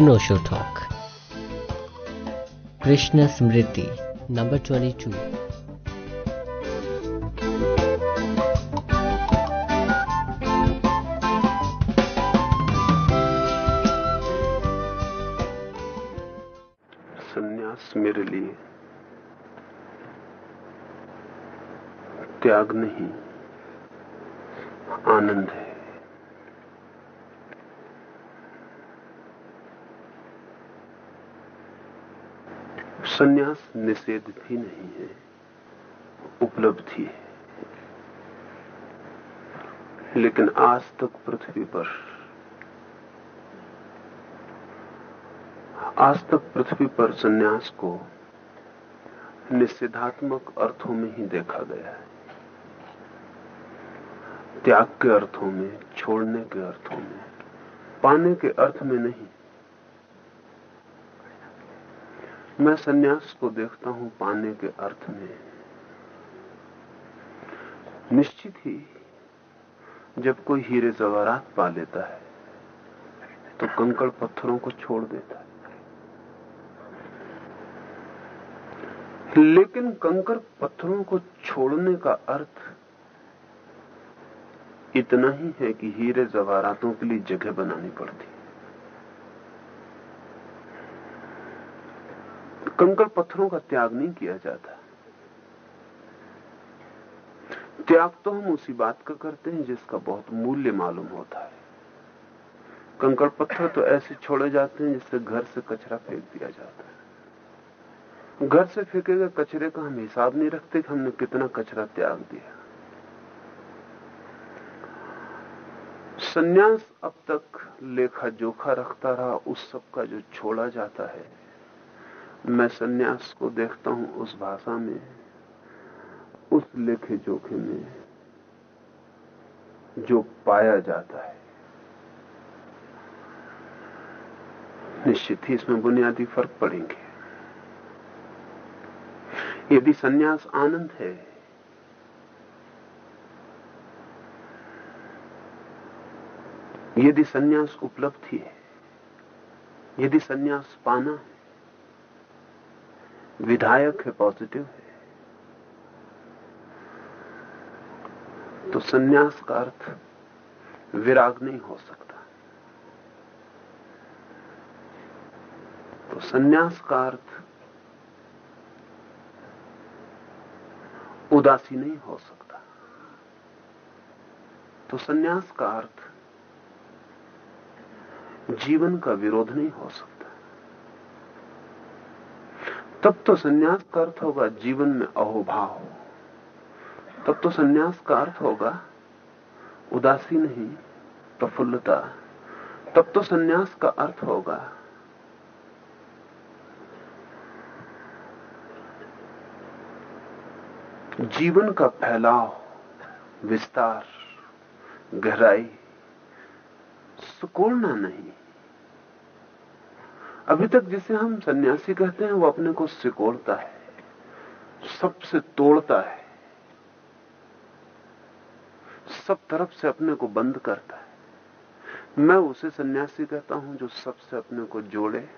अनोशो talk Krishna Smriti number twenty two संन्यास मेरे लिए त्याग नहीं आनंद है। संन्यास निषेध भी नहीं है, उपलब्धि है। लेकिन आज तक पृथ्वी पर, आज तक पृथ्वी पर संन्यास को निषेधात्मक अर्थों में ही देखा गया है। त्याग के अर्थों में, छोड़ने के अर्थों में, पाने के अर्थ में नहीं। मैं सन्यास को देखता हूँ पाने के अर्थ में। निश्चित ही, जब कोई हीरे जवारात पा लेता है तो कंकड़ पत्थरों को छोड़ देता है। लेकिन कंकड़ पत्थरों को छोड़ने का अर्थ इतना ही है कि हीरे जवारातों के लिए जगह बनानी पड़ती। कंकड़ पत्थरों का त्याग नहीं किया जाता। त्याग तो हम उसी बात का करते हैं जिसका बहुत मूल्य मालूम होता है। कंकड़ पत्थर तो ऐसे छोड़े जाते हैं जिससे घर से कचरा फेंक दिया जाता है। घर से फेंके गए कचरे का हम हिसाब नहीं रखते कि हमने कितना कचरा त्याग दिया। सन्यास अब तक लेखा जोखा रखता रहा, उस सब का जो छोड़ा जाता है मैं सन्यास को देखता हूँ उस भाषा में, उस लेखे जोखे में, जो पाया जाता है। निश्चित ही इसमें बुनियादी फ़र्क पड़ेंगे। यदि सन्यास आनंद है, यदि सन्यास उपलब्धि है, यदि सन्यास पाना है विधायक है पॉजिटिव है। तो संन्यास का अर्थ विराग नहीं हो सकता। तो संन्यास का अर्थ उदासी नहीं हो सकता। तो संन्यास का अर्थ जीवन का विरोध नहीं हो सकता। तब तो सन्यास का अर्थ होगा जीवन में अहोभाव। तब तो सन्यास का अर्थ होगा उदासी नहीं, प्रफुल्लता। तब तो सन्यास का अर्थ होगा जीवन का फैलाव, विस्तार, गहराई, सुकोड़ना नहीं। अभी तक जिसे हम सन्यासी कहते हैं, वो अपने को सिकोड़ता है, सबसे तोड़ता है, सब तरफ़ से अपने को बंद करता है। मैं उसे सन्यासी कहता हूँ जो सबसे अपने को जोड़े,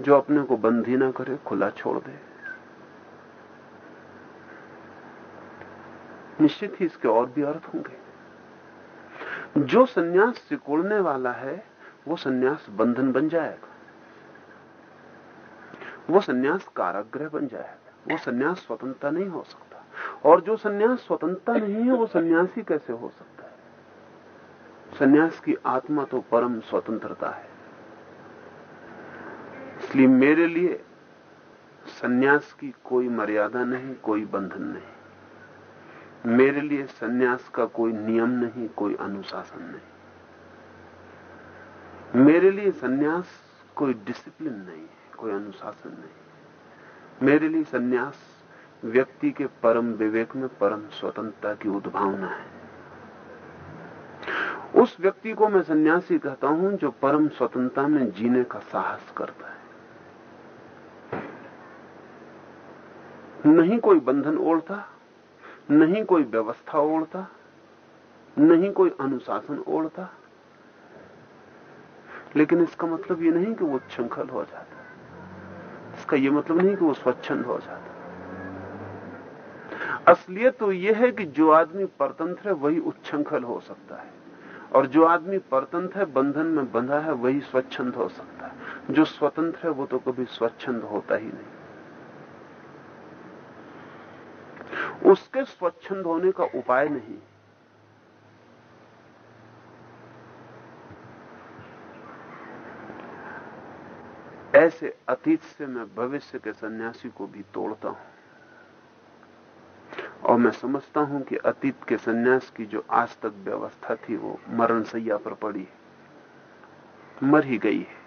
जो अपने को बंद ही ना करे, खुला छोड़ दे। निश्चित ही इसके और भी अर्थ होंगे। जो सन्यास सिकोड़ने वाला है, वो सन्यास बंधन बन जाएगा। वो सन्यास काराग्रह बन जाएगा। वो सन्यास स्वतंत्रता नहीं हो सकता। और जो सन्यास स्वतंत्रता नहीं है, वो सन्यासी कैसे हो सकता है? सन्यास की आत्मा तो परम स्वतंत्रता है। इसलिए मेरे लिए सन्यास की कोई मर्यादा नहीं, कोई बंधन नहीं। मेरे लिए सन्यास का कोई नियम नहीं, कोई अनुशासन नहीं। मेरे लिए सन्यास कोई डिसिप्लिन नहीं है। कोई अनुशासन नहीं। मेरे लिए सन्यास व्यक्ति के परम विवेक में परम स्वतंत्रता की उद्भावना है। उस व्यक्ति को मैं सन्यासी कहता हूँ जो परम स्वतंत्रता में जीने का साहस करता है। नहीं कोई बंधन ओढ़ता, नहीं कोई व्यवस्था ओढ़ता, नहीं कोई अनुशासन ओढ़ता, लेकिन इसका मतलब ये नहीं कि वो उच्छृंखल हो जाता। इसका ये मतलब नहीं कि वो स्वच्छंद हो जाता। असलियत तो यह है कि जो आदमी परतंत्र है, वही उच्छृंखल हो सकता है। और जो आदमी परतंत्र है, बंधन में बंधा है, वही स्वच्छंद हो सकता है। जो स्वतंत्र है, वो तो कभी स्वच्छंद होता ही नहीं। उसके स्वच्छंद होने का उपाय नहीं। ऐसे अतीत से मैं भविष्य के सन्यासी को भी तोड़ता हूँ। और मैं समझता हूँ कि अतीत के सन्यास की जो आज तक व्यवस्था थी, वो मरण सैया पर पड़ी मर ही गई है।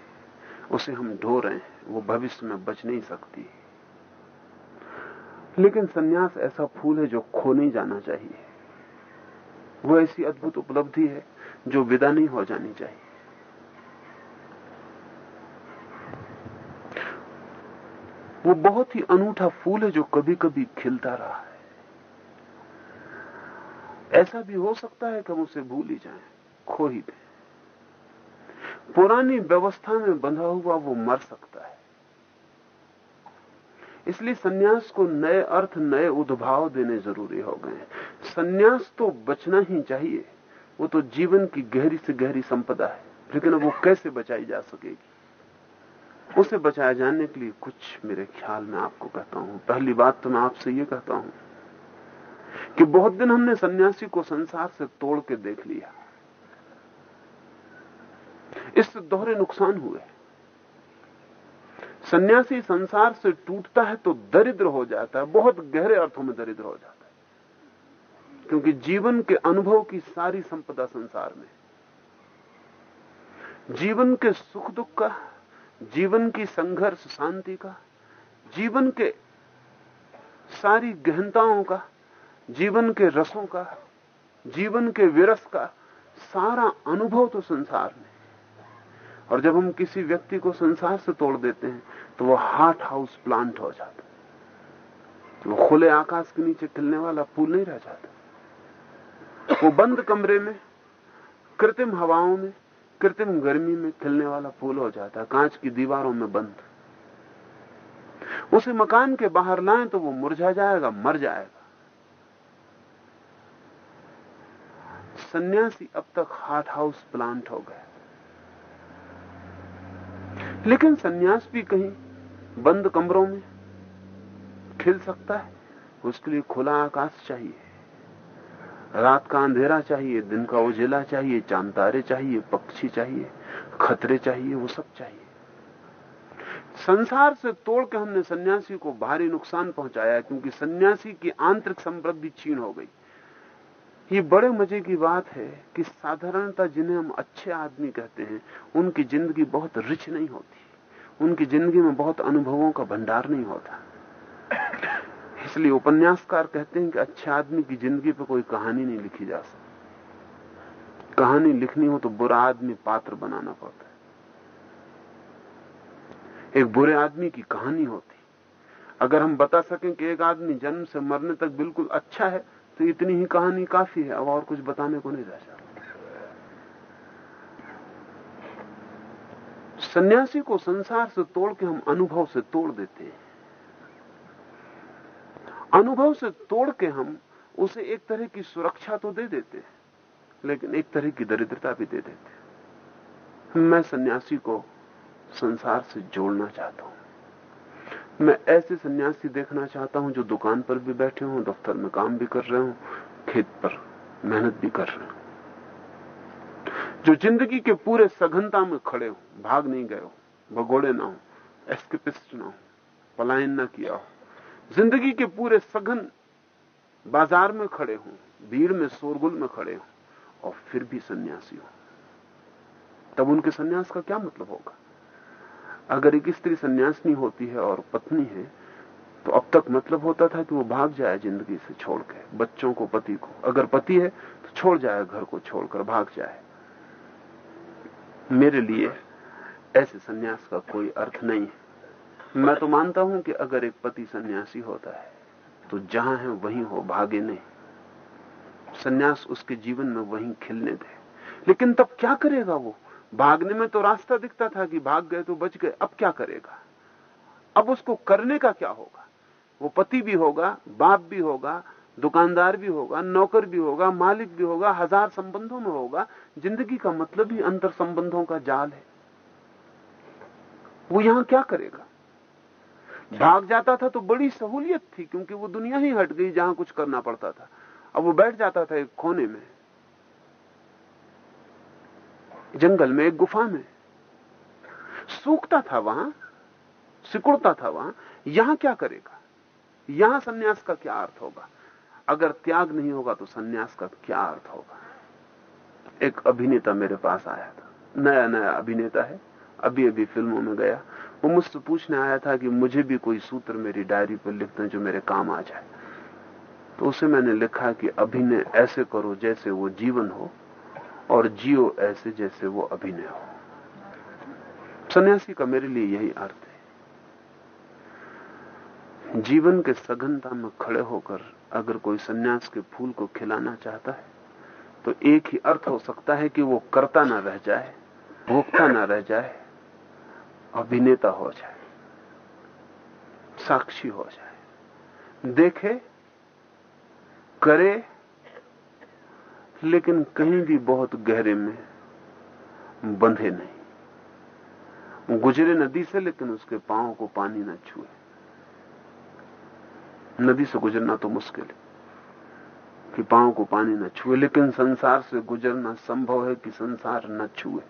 उसे हम ढो रहे हैं। वो भविष्य में बच नहीं सकती लेकिन सन्यास ऐसा फूल है जो खो नहीं जाना चाहिए। वो ऐसी अद्भुत उपलब्धि है जो विदा नहीं हो जानी चाहिए। वो बहुत ही अनूठा फूल है जो कभी कभी खिलता रहा है। ऐसा भी हो सकता है कि हम उसे भूल ही जाए, खो ही दें। पुरानी व्यवस्था में बंधा हुआ वो मर सकता है। इसलिए सन्यास को नए अर्थ, नए उद्भाव देने ज़रूरी हो गए सन्यास तो बचना ही चाहिए। वो तो जीवन की गहरी से गहरी संपदा है। लेकिन वो कैसे बचाई जा सकेगी? उसे बचाए जाने के लिए कुछ मेरे ख्याल में आपको कहता हूँ। पहली बात तो मैं आपसे ये कहता हूँ कि बहुत दिन हमने सन्यासी को संसार से तोड़ के देख लिया। इससे दोहरे नुकसान हुए। सन्यासी संसार से टूटता है तो दरिद्र हो जाता है, बहुत गहरे अर्थों में दरिद्र हो जाता है। क्योंकि जीवन के अनुभव की सारी संपदा संसार में। जीवन के सुख दुख का जीवन की संघर्ष शांति का, जीवन के सारी गहनताओं का, जीवन के रसों का, जीवन के विरस का सारा अनुभव तो संसार में और जब हम किसी व्यक्ति को संसार से तोड़ देते हैं तो वो हार्ट हाउस प्लांट हो जाता है। वो खुले आकाश के नीचे खिलने वाला फूल नहीं रह जाता। वो बंद कमरे में, कृत्रिम हवाओं में कृत्रिम गर्मी में खिलने वाला फूल हो जाता है, कांच की दीवारों में बंद। उसे मकान के बाहर लाएँ तो वो मुरझा जाएगा, मर जाएगा। सन्यासी अब तक हार्ट हाउस प्लांट हो गए। लेकिन सन्यास भी कहीं बंद कमरों में खिल सकता है, उसके लिए खुला आकाश चाहिए। रात का अंधेरा चाहिए, दिन का उजेला चाहिए, चाँद तारे चाहिए, पक्षी चाहिए, खतरे चाहिए, वो सब चाहिए। संसार से तोड़ के हमने सन्यासी को भारी नुकसान पहुँचाया क्योंकि सन्यासी की आंतरिक समृद्धि छीन हो गई। ये बड़े मज़े की बात है कि साधारणता जिन्हें हम अच्छे आदमी कहते हैं, उनकी ज़िंदगी बहुत रिच नहीं होती। उनकी ज़िंदगी में बहुत अनुभवों का भंडार नहीं होता। इसलिए उपन्यासकार कहते हैं कि अच्छे आदमी की ज़िंदगी पर कोई कहानी नहीं लिखी जा सकती। कहानी लिखनी हो तो बुरा आदमी पात्र बनाना पड़ता है। एक बुरे आदमी की कहानी होती। अगर हम बता सकें कि एक आदमी जन्म से मरने तक बिल्कुल अच्छा है तो इतनी ही कहानी काफ़ी है, अब और कुछ बताने को नहीं रह जाता सन्यासी को संसार से तोड़ के हम अनुभव से तोड़ देते हैं। अनुभव से तोड़ के हम उसे एक तरह की सुरक्षा तो दे देते हैं, लेकिन एक तरह की दरिद्रता भी दे देते हैं। मैं सन्यासी को संसार से जोड़ना चाहता हूँ। मैं ऐसे सन्यासी देखना चाहता हूँ जो दुकान पर भी बैठे हों, दफ्तर में काम भी कर रहे हो, खेत पर मेहनत भी कर रहे हो। जो ज़िंदगी के पूरे सघनता में खड़े हो, भाग नहीं गए हो, भगोड़े ना हो, एस्केपिस्ट ना हो, पलायन ना किया हो। ज़िंदगी के पूरे सघन बाज़ार में खड़े हो, भीड़ में, शोरगुल में खड़े हो, और फिर भी सन्यासी हो। तब उनके सन्यास का क्या मतलब होगा? अगर एक स्त्री सन्यासनी होती है और पत्नी है तो अब तक मतलब होता था कि वो भाग जाए ज़िंदगी से छोड़ के बच्चों को, पति को। अगर पति है तो छोड़ जाए, घर को छोड़कर भाग जाए। मेरे लिए ऐसे सन्यास का कोई अर्थ नहीं है। मैं तो मानता हूँ कि अगर एक पति सन्यासी होता है तो जहाँ है वहीं हो भागे नहीं। सन्यास उसके जीवन में वहीं खिलने दे। लेकिन तब क्या करेगा वो? भागने में तो रास्ता दिखता था कि भाग गए तो बच गए, अब क्या करेगा? अब उसको करने का क्या होगा? वो पति भी होगा, बाप भी होगा, दुकानदार भी होगा, नौकर भी होगा, मालिक भी होगा, हज़ार संबंधों में होगा। ज़िंदगी का मतलब ही अंतर संबंधों का जाल है। वो यहाँ क्या करेगा? भाग जाता था तो बड़ी सहूलियत थी, क्योंकि वो दुनिया ही हट गई जहाँ कुछ करना पड़ता था। अब वो बैठ जाता था एक कोने में, जंगल में, एक गुफा में। सूखता था वहाँ, सिकुड़ता था वहाँ, यहाँ क्या करेगा? यहाँ सन्यास का क्या अर्थ होगा? अगर त्याग नहीं होगा तो सन्यास का क्या अर्थ होगा? एक अभिनेता मेरे पास आया था नया नया अभिनेता है अभी अभी फ़िल्मों में गया। वो मुझसे पूछने आया था कि मुझे भी कोई सूत्र मेरी डायरी पर लिख दें जो मेरे काम आ जाए। तो उसे मैंने लिखा कि अभिनय ऐसे करो जैसे वो जीवन हो और जियो ऐसे जैसे वो अभिनय हो। सन्यासी का मेरे लिए यही अर्थ है। जीवन के सघनता में खड़े होकर अगर कोई सन्यास के फूल को खिलाना चाहता है तो एक ही अर्थ हो सकता है कि वो करता ना रह जाए, भोगता ना रह जाए अभिनेता हो जाए, साक्षी हो जाए, देखे, करे, लेकिन कहीं भी बहुत गहरे में बंधे नहीं। गुजरे नदी से, लेकिन उसके पाँव को पानी न छुए। नदी से गुजरना तो मुश्किल है कि पाँव को पानी न छुए, लेकिन संसार से गुजरना संभव है कि संसार न छुए।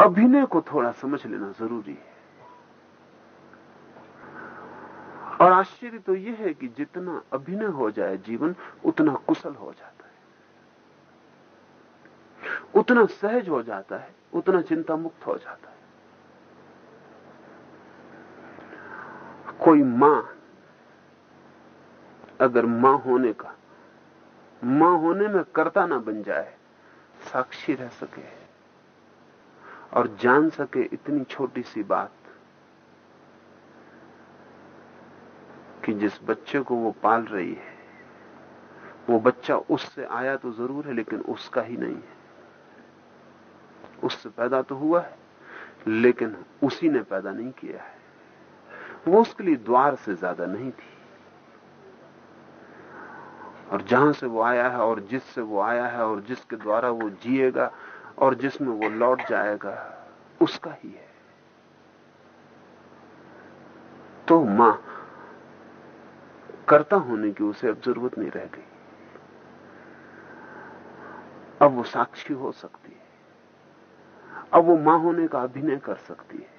अभिनय को थोड़ा समझ लेना ज़रूरी है। और आश्चर्य तो यह है कि जितना अभिनय हो जाए जीवन, उतना कुशल हो जाता है। उतना सहज हो जाता है, उतना चिंता मुक्त हो जाता है। कोई माँ, अगर माँ होने का, माँ होने में कर्ता ना बन जाए, साक्षी रह सके। और जान सके इतनी छोटी सी बात कि जिस बच्चे को वो पाल रही है, वो बच्चा उससे आया तो ज़रूर है, लेकिन उसका ही नहीं है। उससे पैदा तो हुआ है, लेकिन उसी ने पैदा नहीं किया है। वो उसके लिए द्वार से ज़्यादा नहीं थी। और जहाँ से वो आया है और जिससे वो आया है और जिसके द्वारा वो जिएगा और जिसमें वो लौट जाएगा, उसका ही है। तो माँ, करता होने की उसे अब ज़रूरत नहीं रह गई। अब वो साक्षी हो सकती है। अब वो माँ होने का अभिनय कर सकती है।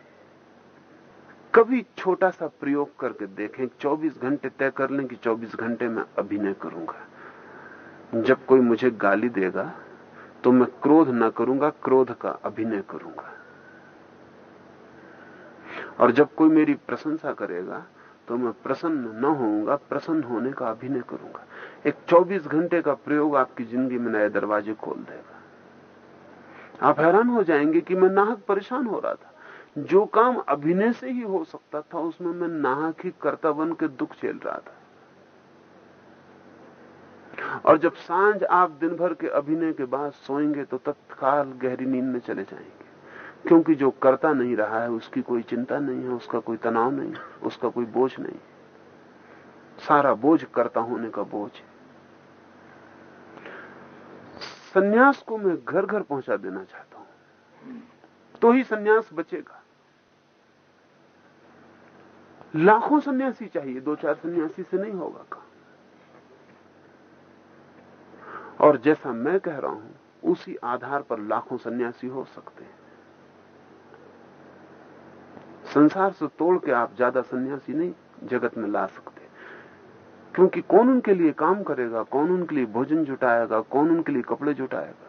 कभी छोटा सा प्रयोग करके देखें 24 घंटे तय कर लें कि 24 घंटे में अभिनय करूँगा। जब कोई मुझे गाली देगा तो मैं क्रोध ना करूँगा, क्रोध का अभिनय करूँगा। और जब कोई मेरी प्रशंसा करेगा तो मैं प्रसन्न न होऊँगा, प्रसन्न होने का अभिनय करूँगा। एक 24 घंटे का प्रयोग आपकी ज़िंदगी में नए दरवाजे खोल देगा। आप हैरान हो जाएँगे कि मैं नाहक परेशान हो रहा था। जो काम अभिनय से ही हो सकता था, उसमें मैं नाहक ही कर्ता बन के दुख झेल रहा था। और जब साँझ आप दिन भर के अभिनय के बाद सोएँगे तो तत्काल गहरी नींद में चले जाएँगे। क्योंकि जो करता नहीं रहा है, उसकी कोई चिंता नहीं है, उसका कोई तनाव नहीं उसका कोई बोझ नहीं सारा बोझ करता होने का बोझ है। सन्यास को मैं घर घर पहुँचा देना चाहता हूँ। तो ही सन्यास बचेगा। लाखों सन्यासी चाहिए दो चार सन्यासी से नहीं होगा काम। और जैसा मैं कह रहा हूँ, उसी आधार पर लाखों सन्यासी हो सकते हैं। संसार से तोड़ के आप ज़्यादा सन्यासी नहीं, जगत में ला सकते। क्योंकि कौन उनके लिए काम करेगा, कौन उनके लिए भोजन जुटाएगा, कौन उनके लिए कपड़े जुटाएगा?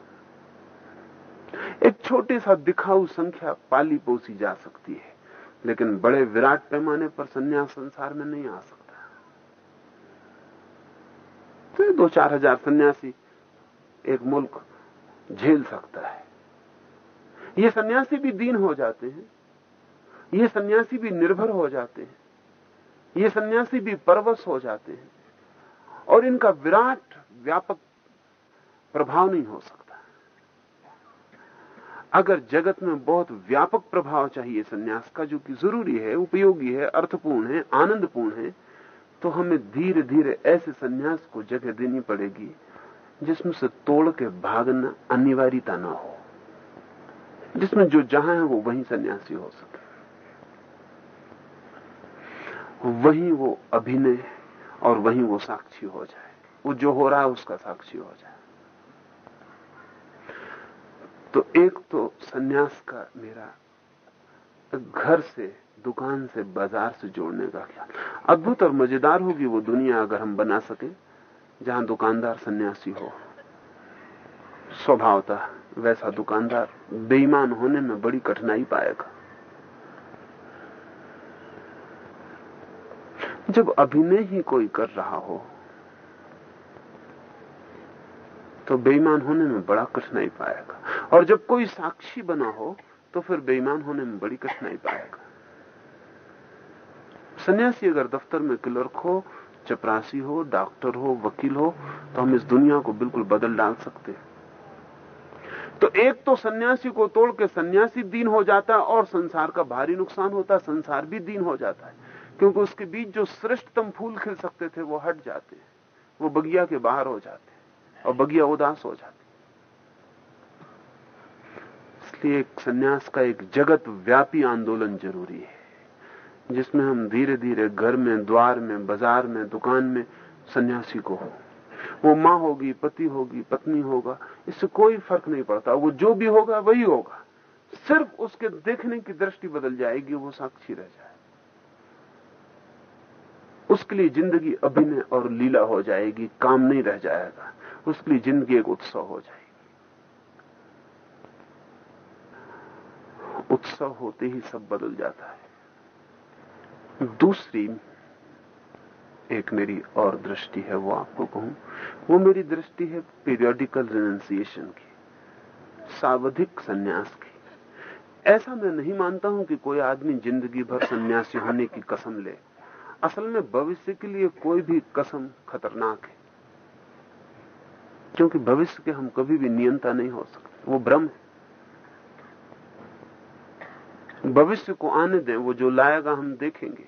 एक छोटी सा दिखाऊ संख्या पाली पोसी जा सकती है, लेकिन बड़े विराट पैमाने पर सन्यास संसार में नहीं आ सकता। तो दो चार हज़ार सन्यासी एक मुल्क झेल सकता है। ये सन्यासी भी दीन हो जाते हैं, ये सन्यासी भी निर्भर हो जाते हैं, ये सन्यासी भी परवश हो जाते हैं, और इनका विराट, व्यापक प्रभाव नहीं हो सकता। अगर जगत में बहुत व्यापक प्रभाव चाहिए सन्यास का, जो कि ज़रूरी है, उपयोगी है, अर्थपूर्ण है, आनंदपूर्ण है तो हमें धीरे धीरे ऐसे सन्यास को जगह देनी पड़ेगी जिसमें से तोड़ के भागना अनिवार्यता ना हो। जिसमें जो जहाँ है वो वहीं सन्यासी हो सके। वहीं वो अभिनय और वहीं वो साक्षी हो जाए। वो जो हो रहा है उसका साक्षी हो जाए। तो एक तो सन्यास का मेरा घर से, दुकान से, बाज़ार से जोड़ने का ख्याल। अद्भुत और मज़ेदार होगी वो दुनिया अगर हम बना सके। जहाँ दुकानदार सन्यासी हो। स्वभावता वैसा दुकानदार बेईमान होने में बड़ी कठिनाई पाएगा। जब अभिनय ही कोई कर रहा हो तो बेईमान होने में बड़ा कठिनाई पाएगा। और जब कोई साक्षी बना हो तो फिर बेईमान होने में बड़ी कठिनाई पाएगा। सन्यासी अगर दफ्तर में क्लर्क हो चपरासी हो, डॉक्टर हो, वकील हो तो हम इस दुनिया को बिल्कुल बदल डाल सकते हैं। तो एक तो सन्यासी को तोड़ के सन्यासी दीन हो जाता है और संसार का भारी नुकसान होता है, संसार भी दीन हो जाता है। क्योंकि उसके बीच जो श्रेष्ठतम फूल खिल सकते थे, वो हट जाते हैं। वो बगिया के बाहर हो जाते हैं और बगिया उदास हो जाती इसलिए एक सन्यास का एक जगत व्यापी आंदोलन ज़रूरी है। जिसमें हम धीरे धीरे घर में, द्वार में, बाज़ार में, दुकान में सन्यासी को हो। वो माँ होगी, पति होगी, पत्नी होगा, इससे कोई फ़र्क नहीं पड़ता। वो जो भी होगा, वही होगा। सिर्फ़ उसके देखने की दृष्टि बदल जाएगी, वो साक्षी रह जाए। उसके लिए ज़िंदगी अभिनय और लीला हो जाएगी, काम नहीं रह जाएगा। उसके लिए ज़िंदगी एक उत्सव हो जाएगी। उत्सव होते ही सब बदल जाता है। दूसरी एक मेरी और दृष्टि है, वो आपको कहूँ। वो मेरी दृष्टि है पीरियोडिकल रिनाउंसिएशन की, सावधिक संन्यास की। ऐसा मैं नहीं मानता हूँ कि कोई आदमी ज़िंदगी भर सन्यासी होने की कसम ले। असल में भविष्य के लिए कोई भी कसम खतरनाक है, क्योंकि भविष्य के हम कभी भी नियंता नहीं हो सकते। वो भ्रम है। भविष्य को आने दें, वो जो लाएगा हम देखेंगे।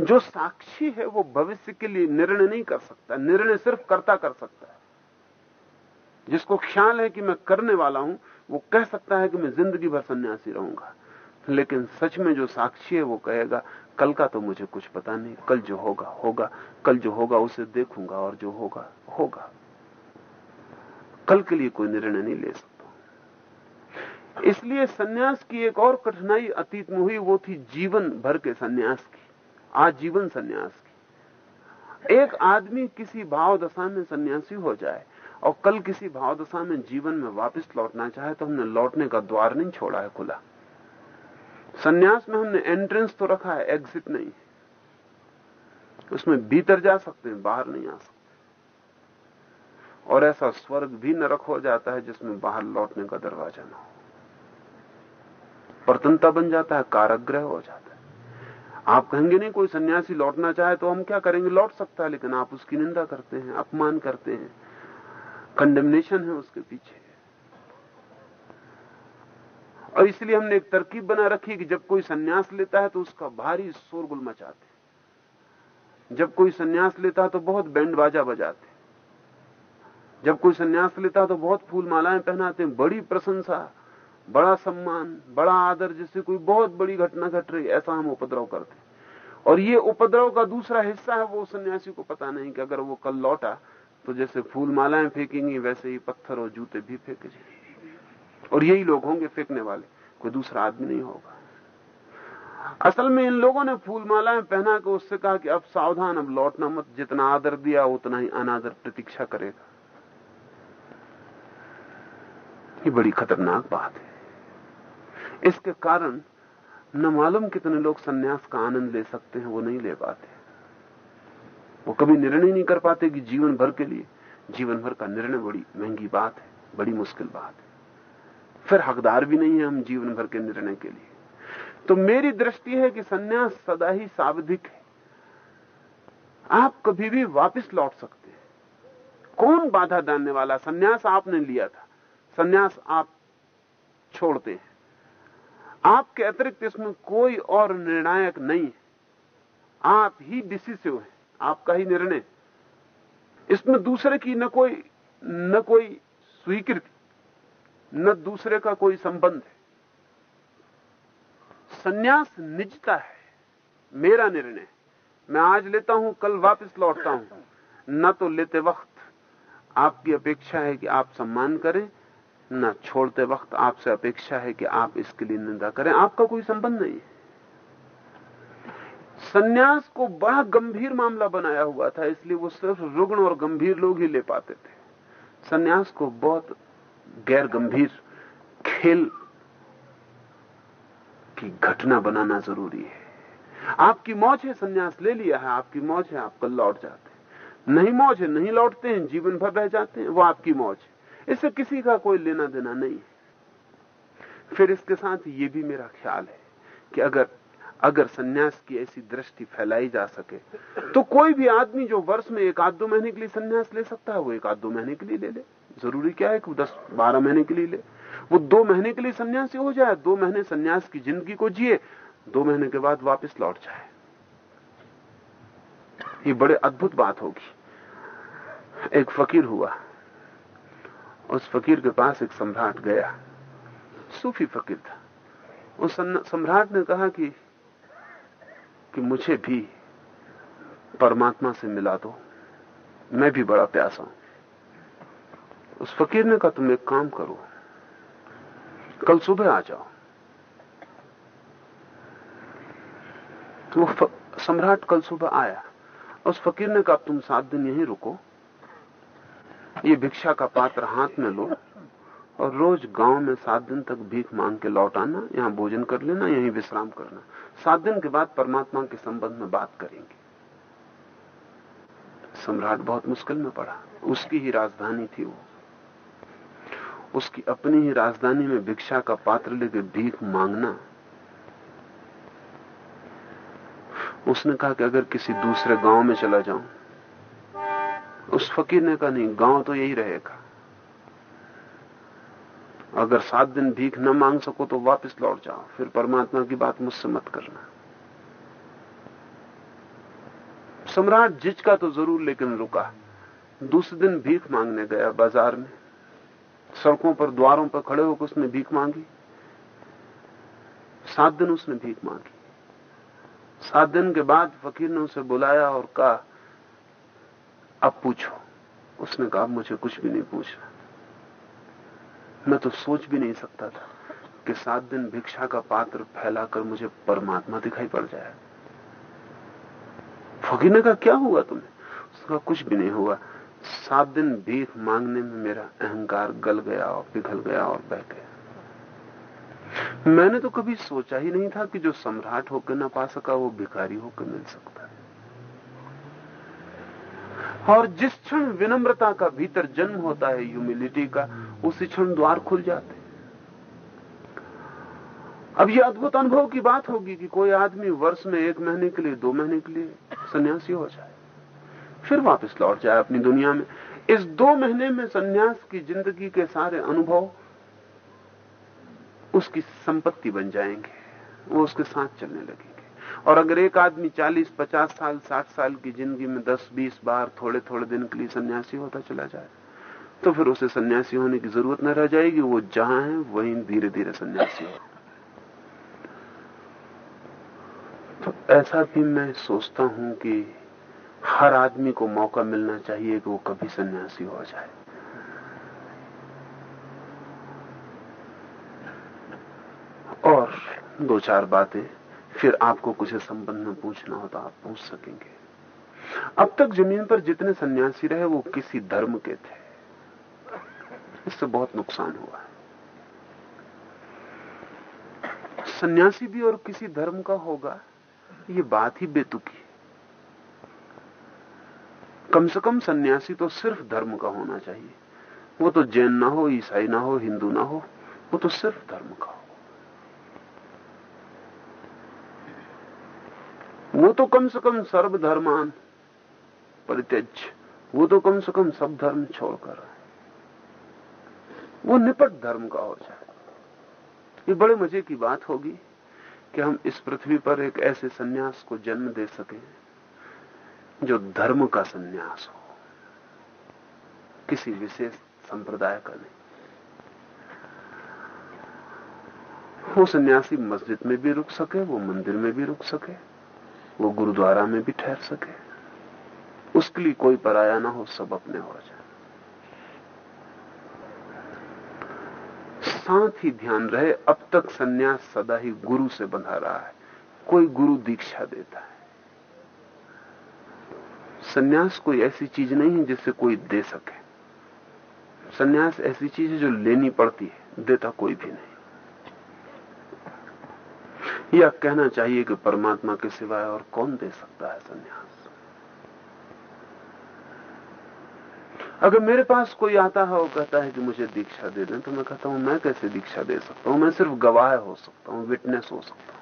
जो साक्षी है वो भविष्य के लिए निर्णय नहीं कर सकता। निर्णय सिर्फ़ करता कर सकता है। जिसको ख्याल है कि मैं करने वाला हूँ, वो कह सकता है कि मैं ज़िंदगी भर सन्यासी रहूँगा। लेकिन सच में जो साक्षी है वो कहेगा, कल का तो मुझे कुछ पता नहीं। कल जो होगा होगा। कल जो होगा, उसे देखूँगा और जो होगा होगा। कल के लिए कोई निर्णय नहीं ले सकता। इसलिए सन्यास की एक और कठिनाई अतीत में हुई, वो थी जीवन भर के सन्यास की। आजीवन सन्यास की। एक आदमी किसी भाव दशा में सन्यासी हो जाए और कल किसी भाव दशा में जीवन में वापस लौटना चाहे तो हमने लौटने का द्वार नहीं छोड़ा है, खुला। सन्यास में हमने एंट्रेंस तो रखा है एग्जिट नहीं उसमें भीतर जा सकते हैं, बाहर नहीं आ सकते। और ऐसा स्वर्ग भी नरक हो जाता है जिसमें बाहर लौटने का दरवाज़ा ना हो। प्रतनता बन जाता है काराग्रह हो जाता है। आप कहेंगे, नहीं, कोई सन्यासी लौटना चाहे तो हम क्या करेंगे? लौट सकता है, लेकिन आप उसकी निंदा करते हैं, अपमान करते हैं। कंडेमनेशन है उसके पीछे। और इसलिए हमने एक तरकीब बना रखी कि जब कोई सन्यास लेता है तो उसका भारी शोरगुल मचाते जब कोई सन्यास लेता है तो बहुत बैंड बाजा बजाते जब कोई सन्यास लेता है तो बहुत फूल मालाएँ पहनाते बड़ी प्रशंसा। बड़ा सम्मान, बड़ा आदर जैसे कोई बहुत बड़ी घटना घट रही ऐसा हम उपद्रव करते हैं। और ये उपद्रव का दूसरा हिस्सा है, वो सन्यासी को पता नहीं कि अगर वो कल लौटा तो जैसे फूल मालाएँ फेंकेंगी, वैसे ही पत्थर और जूते भी फेंके जाएँगे। और यही लोग होंगे फेंकने वाले, कोई दूसरा आदमी नहीं होगा। असल में इन लोगों ने फूल मालाएँ पहना के उससे कहा कि अब सावधान, अब लौटना मत, जितना आदर दिया, उतना ही अनादर प्रतीक्षा करेगा। ये बड़ी खतरनाक बात है। इसके कारण न मालूम कितने लोग सन्यास का आनंद ले सकते हैं, वो नहीं ले पाते। वो कभी निर्णय नहीं कर पाते कि जीवन भर के लिए, जीवन भर का निर्णय बड़ी महँगी बात है, बड़ी मुश्किल बात है। फिर हकदार भी नहीं है हम जीवन भर के निर्णय के लिए। तो मेरी दृष्टि है कि सन्यास सदा ही सावधिक है। आप कभी भी वापस लौट सकते हैं। कौन बाधा डालने वाला? सन्यास आपने लिया था। सन्यास आप छोड़ते हैं। आपके अतिरिक्त इसमें कोई और निर्णायक नहीं है। आप ही डिसिसिव हैं, आपका ही निर्णय। इसमें दूसरे की न कोई न कोई स्वीकृति, न दूसरे का कोई संबंध है। सन्यास निजता है, मेरा निर्णय मैं आज लेता हूँ, कल वापस लौटता हूँ। न तो लेते वक्त आपकी अपेक्षा है कि आप सम्मान करें न छोड़ते वक्त आपसे अपेक्षा है कि आप इसके लिए निंदा करें। आपका कोई संबंध नहीं है। सन्यास को बड़ा गंभीर मामला बनाया हुआ था, इसलिए वो सिर्फ़ रुग्ण और गंभीर लोग ही ले पाते थे। सन्यास को बहुत गैर गंभीर खेल की घटना बनाना ज़रूरी है। आपकी मौज है, सन्यास ले लिया है, आपकी मौज है, आप कल लौट जाते हैं। नहीं मौज है, नहीं लौटते हैं, जीवन भर रह जाते हैं, वो आपकी मौज है। इससे किसी का कोई लेना देना नहीं है। फिर इसके साथ ये भी मेरा ख्याल है कि अगर अगर सन्यास की ऐसी दृष्टि फैलाई जा सके तो कोई भी आदमी जो वर्ष में एक आध दो महीने के लिए सन्यास ले सकता है, वो एक आध दो महीने के लिए ले ले। ज़रूरी क्या है कि वो दस, बारह महीने के लिए ले। वो दो महीने के लिए सन्यासी हो जाए, दो महीने सन्यास की ज़िंदगी को जिए, दो महीने के बाद वापस लौट जाए। ये बड़े अद्भुत बात होगी। एक फकीर हुआ। उस फकीर के पास एक सम्राट गया। सूफी फकीर था। उस सम्राट ने कहा कि कि मुझे भी परमात्मा से मिला दो। मैं भी बड़ा प्यासा हूँ। उस फकीर ने कहा, तुम एक काम करो। कल सुबह आ जाओ। तो सम्राट कल सुबह आया। उस फकीर ने कहा तुम सात दिन यहीं रुको। ये भिक्षा का पात्र हाथ में लो और रोज गाँव में सात दिन तक भीख मांग के लौट आना, यहाँ भोजन कर लेना, यहीं विश्राम करना। सात दिन के बाद परमात्मा के संबंध में बात करेंगे। सम्राट बहुत मुश्किल में पड़ा। उसकी ही राजधानी थी वो। उसकी अपनी ही राजधानी में भिक्षा का पात्र लेके भीख मांगना। उसने कहा कि अगर किसी दूसरे गाँव में चला जाऊँ उस फकीर ने कहा, नहीं, गाँव तो यही रहेगा। अगर सात दिन भीख न मांग सको तो वापस लौट जाओ। फिर परमात्मा की बात मुझसे मत करना। सम्राट जिचका तो ज़रूर लेकिन रुका। दूसरे दिन भीख मांगने गया बाज़ार में। सड़कों पर, द्वारों पर खड़े होकर उसने भीख मांगी। सात दिन उसने भीख मांगी। सात दिन के बाद फकीर ने उसे बुलाया और कहा अब पूछो। उसने कहा मुझे कुछ भी नहीं पूछना। मैं तो सोच भी नहीं सकता था कि सात दिन भिक्षा का पात्र फैलाकर मुझे परमात्मा दिखाई पड़ जाए। फकीर कहा क्या हुआ तुम्हें? उसका कुछ भी नहीं हुआ। सात दिन भीख मांगने में मेरा अहंकार गल गया और पिघल गया और बह गया। मैंने तो कभी सोचा ही नहीं था कि जो सम्राट होकर ना पा सका, वो भिखारी होकर मिल सकता। और जिस क्षण विनम्रता का भीतर जन्म होता है ह्यूमिलिटी का, उसी क्षण द्वार खुल जाते अब ये अद्भुत अनुभव की बात होगी कि कोई आदमी वर्ष में एक महीने के लिए, दो महीने के लिए सन्यासी हो जाए, फिर वापस लौट जाए अपनी दुनिया में। इस दो महीने में सन्यास की ज़िंदगी के सारे अनुभव उसकी संपत्ति बन जाएँगे, वो उसके साथ चलने लगेंगे। और अगर एक आदमी 40, 50 साल 60 साल की ज़िंदगी में 10, 20 बार थोड़े थोड़े दिन के लिए सन्यासी होता चला जाए तो फिर उसे सन्यासी होने की ज़रूरत न रह जाएगी। वो जहाँ है वहीं धीरे धीरे सन्यासी हो। तो ऐसा भी मैं सोचता हूँ कि हर आदमी को मौका मिलना चाहिए कि वो कभी सन्यासी हो जाए। और दो चार बातें फिर आपको कुछ संबंध में पूछना हो तो आप पूछ सकेंगे। अब तक ज़मीन पर जितने सन्यासी रहे, वो किसी धर्म के थे। इससे बहुत नुकसान हुआ है। सन्यासी भी और किसी धर्म का होगा, ये बात ही बेतुकी कम से कम सन्यासी तो सिर्फ़ धर्म का होना चाहिए। वो तो जैन ना हो, ईसाई ना हो, हिंदू ना हो, वो तो सिर्फ़ धर्म का हो। वो तो कम से कम सर्वधर्मान परित्यज वो तो कम से कम सब धर्म छोड़कर वो निपट धर्म का हो जाए। ये बड़े मज़े की बात होगी कि हम इस पृथ्वी पर एक ऐसे सन्यास को जन्म दे सके जो धर्म का सन्यास हो। किसी विशेष संप्रदाय का नहीं। वो सन्यासी मस्जिद में भी रुक सके, वो मंदिर में भी रुक सके। वो गुरुद्वारा में भी ठहर सके। उसके लिए कोई पराया ना हो, सब अपने हो जाए। साथ ही ध्यान रहे, अब तक सन्यास सदा ही गुरु से बंधा रहा है। कोई गुरु दीक्षा देता है। सन्यास कोई ऐसी चीज़ नहीं है जिसे कोई दे सके। सन्यास ऐसी चीज़ है जो लेनी पड़ती है, देता कोई भी नहीं। या कहना चाहिए कि परमात्मा के सिवाय और कौन दे सकता है सन्यास? अगर मेरे पास कोई आता है और कहता है कि मुझे दीक्षा दे दें तो मैं कहता हूँ, मैं कैसे दीक्षा दे सकता हूँ? मैं सिर्फ़ गवाह हो सकता हूँ, विटनेस हो सकता हूँ।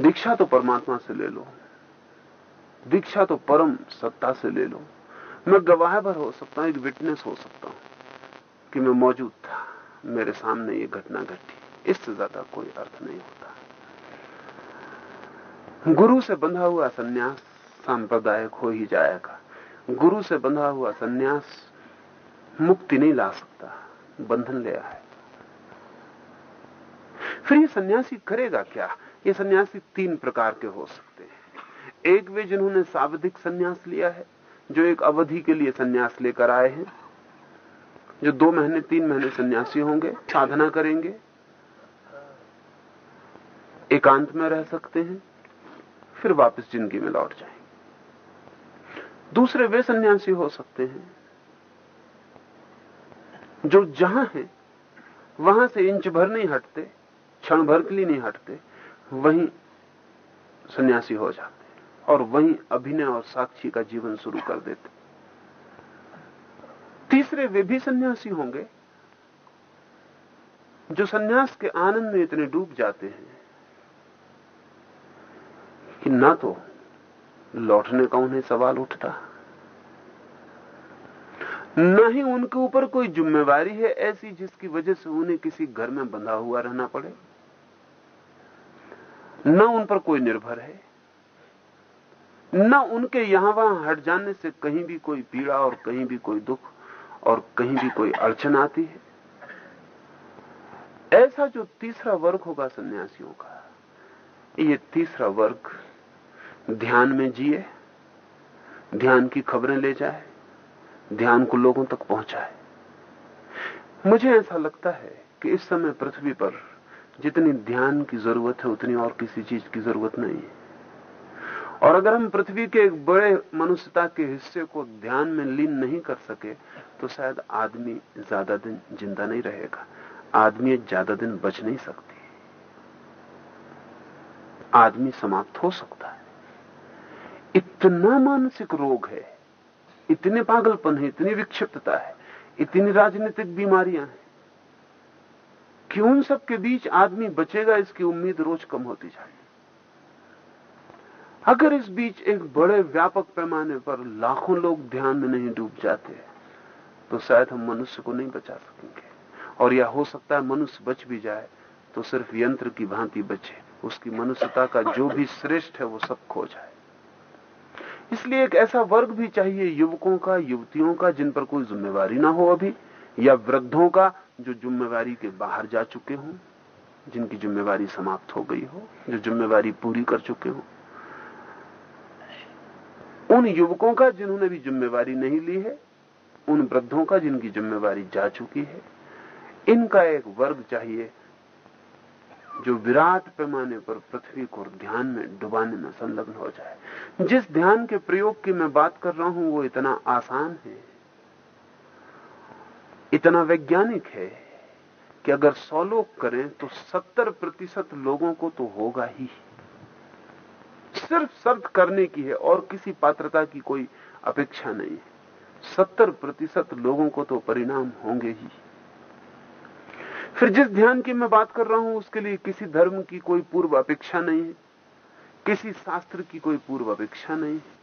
दीक्षा तो परमात्मा से ले लो। दीक्षा तो परम सत्ता से ले लो। मैं गवाह भर हो सकता हूँ, एक विटनेस हो सकता हूँ कि मैं मौजूद था, मेरे सामने ये घटना घटी। इससे ज़्यादा कोई अर्थ नहीं होता। गुरु से बंधा हुआ सन्यास सांप्रदायिक हो ही जाएगा। गुरु से बंधा हुआ सन्यास मुक्ति नहीं ला सकता, बंधन ले आए। फिर ये सन्यासी करेगा क्या? ये सन्यासी तीन प्रकार के हो सकते हैं। एक वे जिन्होंने सावधिक सन्यास लिया है, जो एक अवधि के लिए सन्यास लेकर आए हैं, जो दो महीने, तीन महीने सन्यासी होंगे, साधना करेंगे एकांत में रह सकते हैं, फिर वापस ज़िंदगी में लौट जाएँगे दूसरे वे सन्यासी हो सकते हैं, जो जहाँ हैं, वहाँ से इंच भर नहीं हटते, क्षण भर के लिए नहीं हटते, वहीं सन्यासी हो जाते और वहीं अभिनय और साक्षी का जीवन शुरू कर देते तीसरे वे भी सन्यासी होंगे, जो सन्यास के आनंद में इतने डूब जाते हैं कि ना तो लौटने का उन्हें सवाल उठता। न ही उनके ऊपर कोई जिम्मेवारी है ऐसी जिसकी वजह से उन्हें किसी घर में बंधा हुआ रहना पड़े। न उन पर कोई निर्भर है। न उनके यहाँ वहाँ हट जाने से कहीं भी कोई पीड़ा और कहीं भी कोई दुख और कहीं भी कोई अड़चन आती है। ऐसा जो तीसरा वर्ग होगा सन्यासियों का, ये तीसरा वर्ग ध्यान में जिए, ध्यान की खबरें ले जाए, ध्यान को लोगों तक पहुँचाए। मुझे ऐसा लगता है कि इस समय पृथ्वी पर जितनी ध्यान की ज़रूरत है, उतनी और किसी चीज़ की ज़रूरत नहीं है। और अगर हम पृथ्वी के एक बड़े मनुष्यता के हिस्से को ध्यान में लीन नहीं कर सके तो शायद आदमी ज़्यादा दिन ज़िंदा नहीं रहेगा। आदमी ज़्यादा दिन बच नहीं सकती। आदमी समाप्त हो सकता है। इतना मानसिक रोग है, इतने पागलपन है, इतनी विक्षिप्तता है, इतनी राजनीतिक बीमारियाँ हैं। कि उन सब के बीच आदमी बचेगा, इसकी उम्मीद रोज कम होती जाए अगर इस बीच एक बड़े व्यापक पैमाने पर लाखों लोग ध्यान में नहीं डूब जाते तो शायद हम मनुष्य को नहीं बचा सकेंगे। और यह हो सकता है मनुष्य बच भी जाए तो सिर्फ़ यंत्र की भांति बचे। उसकी मनुष्यता का जो भी श्रेष्ठ है, वो सब खो जाए। इसलिए एक ऐसा वर्ग भी चाहिए युवकों का, युवतियों का, जिन पर कोई जिम्मेवारी ना हो अभी, या वृद्धों का, जो जिम्मेवारी के बाहर जा चुके हों, जिनकी जिम्मेवारी समाप्त हो गई हो, जो जिम्मेवारी पूरी कर चुके हों। उन युवकों का जिन्होंने भी जिम्मेवारी नहीं ली है, उन वृद्धों का जिनकी जिम्मेवारी जा चुकी है, इनका एक वर्ग चाहिए जो विराट पैमाने पर पृथ्वी को ध्यान में डुबाने में संलग्न हो जाए। जिस ध्यान के प्रयोग की मैं बात कर रहा हूँ, वो इतना आसान है, इतना वैज्ञानिक है कि अगर सौ लोग करें तो सत्तर प्रतिशत लोगों को तो होगा ही। सिर्फ़ शर्त करने की है, और किसी पात्रता की कोई अपेक्षा नहीं। है सत्तर प्रतिशत लोगों को तो परिणाम होंगे ही। फिर जिस ध्यान की मैं बात कर रहा हूँ, उसके लिए किसी धर्म की कोई पूर्व अपेक्षा नहीं है। किसी शास्त्र की कोई पूर्व अपेक्षा नहीं है।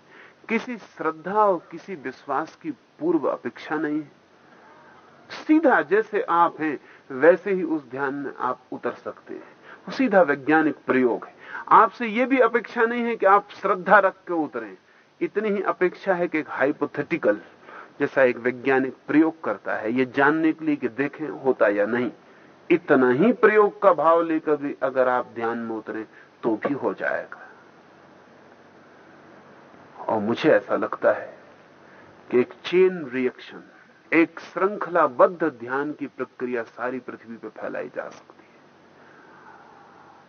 किसी श्रद्धा और किसी विश्वास की पूर्व अपेक्षा नहीं है। सीधा जैसे आप हैं, वैसे ही उस ध्यान में आप उतर सकते हैं। सीधा वैज्ञानिक प्रयोग है। आपसे यह भी अपेक्षा नहीं है कि आप श्रद्धा रख के उतरें। इतनी ही अपेक्षा है कि एक हाइपोथेटिकल जैसा एक वैज्ञानिक प्रयोग करता है, ये जानने के लिए कि देखें होता या नहीं। इतना ही प्रयोग का भाव लेकर भी अगर आप ध्यान में उतरे तो भी हो जाएगा। और मुझे ऐसा लगता है कि एक चेन रिएक्शन एक श्रृंखलाबद्ध ध्यान की प्रक्रिया सारी पृथ्वी पर फैलाई जा सकती है।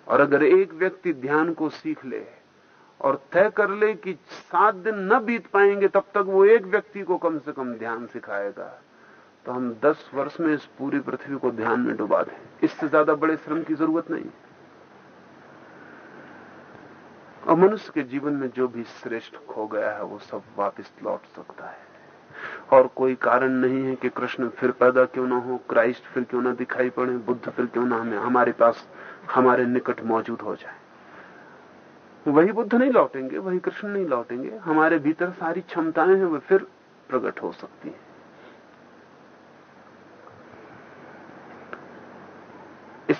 और अगर एक व्यक्ति ध्यान को सीख ले और तय कर ले कि सात दिन न बीत पाएँगे, तब तक वो एक व्यक्ति को कम से कम ध्यान सिखाएगा। तो हम दस वर्ष में इस पूरी पृथ्वी को ध्यान में डुबा दें। इससे ज़्यादा बड़े श्रम की ज़रूरत नहीं। और मनुष्य के जीवन में जो भी श्रेष्ठ खो गया है, वो सब वापस लौट सकता है। और कोई कारण नहीं है कि कृष्ण फिर पैदा क्यों ना हो, क्राइस्ट फिर क्यों ना दिखाई पड़े, बुद्ध फिर क्यों ना हमें, हमारे पास, हमारे निकट मौजूद हो जाए। वही बुद्ध नहीं लौटेंगे, वही कृष्ण नहीं लौटेंगे। हमारे भीतर सारी क्षमताएँ हैं, वे फिर प्रकट हो सकती हैं।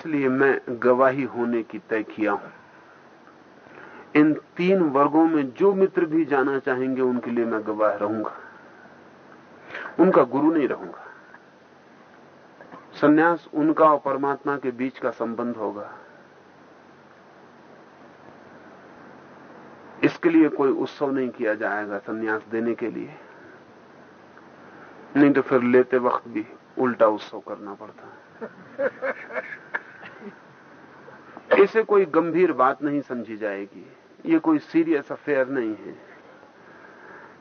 इसलिए मैं गवाही होने की तय किया हूँ। इन तीन वर्गों में जो मित्र भी जाना चाहेंगे, उनके लिए मैं गवाह रहूँगा। उनका गुरु नहीं रहूँगा। सन्यास उनका और परमात्मा के बीच का संबंध होगा। इसके लिए कोई उत्सव नहीं किया जाएगा सन्यास देने के लिए। नहीं तो फिर लेते वक्त भी उल्टा उत्सव करना पड़ता। इसे कोई गंभीर बात नहीं समझी जाएगी। ये कोई सीरियस अफेयर नहीं है।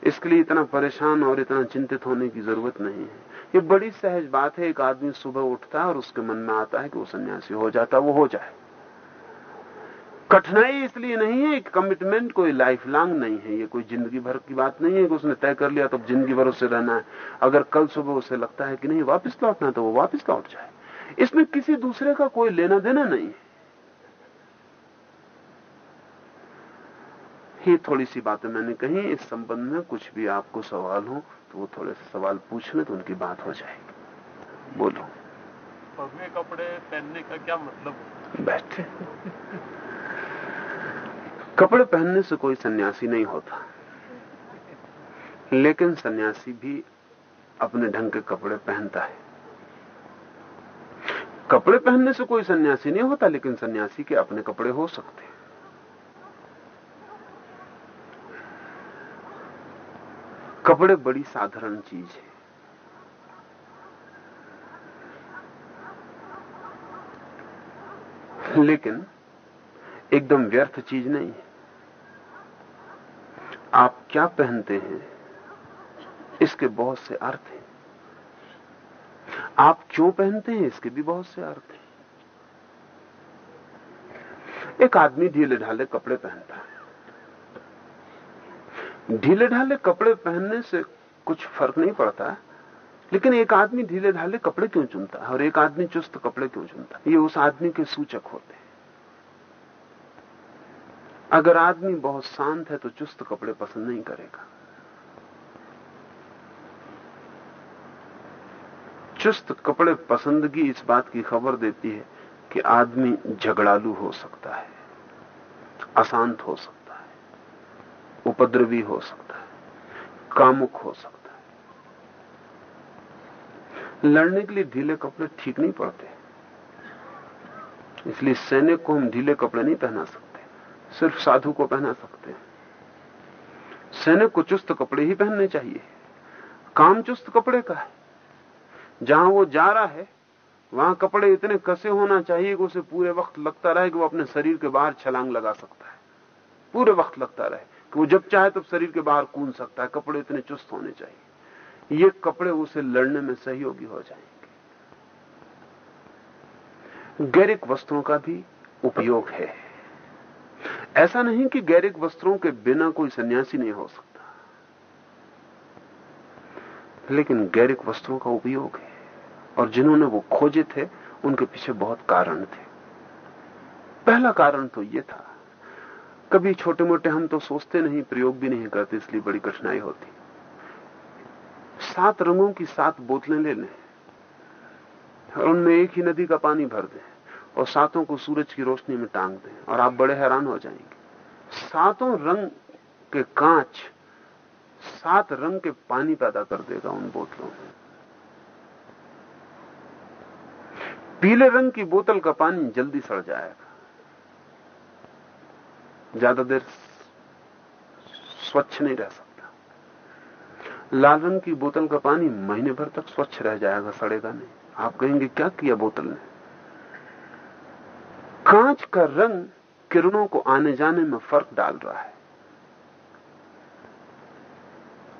इसके लिए इतना परेशान और इतना चिंतित होने की ज़रूरत नहीं है। ये बड़ी सहज बात है, एक आदमी सुबह उठता है और उसके मन में आता है कि वो सन्यासी हो जाता, वो हो जाए। कठिनाई इसलिए नहीं है एक कमिटमेंट कोई लाइफ लॉन्ग नहीं है, ये कोई ज़िंदगी भर की बात नहीं है कि उसने तय कर लिया तो ज़िंदगी भर उसे रहना है। अगर कल सुबह उसे लगता है कि नहीं, वापस लौटना तो वो वापस लौट जाए। इसमें किसी दूसरे का कोई लेना देना नहीं है। ये थोड़ी सी बातें मैंने कही इस संबंध में कुछ भी आपको सवाल हो तो वो थोड़े से सवाल पूछ ले तो उनकी बात हो जाएगी। बोलो। भगवे कपड़े पहनने का क्या मतलब बैठे। कपड़े पहनने से कोई सन्यासी नहीं होता। लेकिन सन्यासी भी अपने ढंग के कपड़े पहनता है। कपड़े पहनने से कोई सन्यासी नहीं होता लेकिन सन्यासी के अपने कपड़े हो सकते हैं। कपड़े बड़ी साधारण चीज़ है। लेकिन एकदम व्यर्थ चीज़ नहीं है। आप क्या पहनते हैं, इसके बहुत से अर्थ हैं। आप क्यों पहनते हैं, इसके भी बहुत से अर्थ हैं। एक आदमी ढीले ढाले कपड़े पहनता ढीले ढाले कपड़े पहनने से कुछ फ़र्क नहीं पड़ता। लेकिन एक आदमी ढीले ढाले कपड़े क्यों चुनता है? और एक आदमी चुस्त कपड़े क्यों चुनता है? ये उस आदमी के सूचक होते हैं। अगर आदमी बहुत शांत है तो चुस्त कपड़े पसंद नहीं करेगा। चुस्त कपड़े पसंदगी इस बात की खबर देती है कि आदमी झगड़ालू हो सकता है, अशांत हो सकता है। उपद्रवी हो सकता है, कामुक हो सकता है। लड़ने के लिए ढीले कपड़े ठीक नहीं पड़ते। इसलिए सैनिक को हम ढीले कपड़े नहीं पहना सकते, सिर्फ़ साधु को पहना सकते हैं। सैनिक को चुस्त कपड़े ही पहनने चाहिए। काम चुस्त कपड़े का है। जहाँ वो जा रहा है, वहाँ कपड़े इतने कसे होना चाहिए कि उसे पूरे वक्त लगता रहे कि वो अपने शरीर के बाहर छलांग लगा सकता है। पूरे वक्त लगता रहे। कि वो जब चाहे तब शरीर के बाहर कूद सकता है, कपड़े इतने चुस्त होने चाहिए। ये कपड़े उसे लड़ने में सहयोगी हो जाएँगे। गैरिक वस्त्रों का भी उपयोग है। ऐसा नहीं कि गैरिक वस्त्रों के बिना कोई सन्यासी नहीं हो सकता। लेकिन गैरिक वस्त्रों का उपयोग है। और जिन्होंने वो खोजे थे, उनके पीछे बहुत कारण थे। पहला कारण तो यह था कभी छोटे मोटे हम तो सोचते नहीं, प्रयोग भी नहीं करते, इसलिए बड़ी कठिनाई होती। सात रंगों की सात बोतलें ले लें और उनमें एक ही नदी का पानी भर दें और सातों को सूरज की रोशनी में टांग दें और आप बड़े हैरान हो जाएँगे। सातों रंग के कांच सात रंग के पानी पैदा कर देगा उन बोतलों में। पीले रंग की बोतल का पानी जल्दी सड़ जाएगा। ज़्यादा देर स्वच्छ नहीं रह सकता। लाल रंग की बोतल का पानी महीने भर तक स्वच्छ रह जाएगा, सड़ेगा नहीं। आप कहेंगे, क्या किया बोतल ने? कांच का रंग किरणों को आने जाने में फ़र्क डाल रहा है।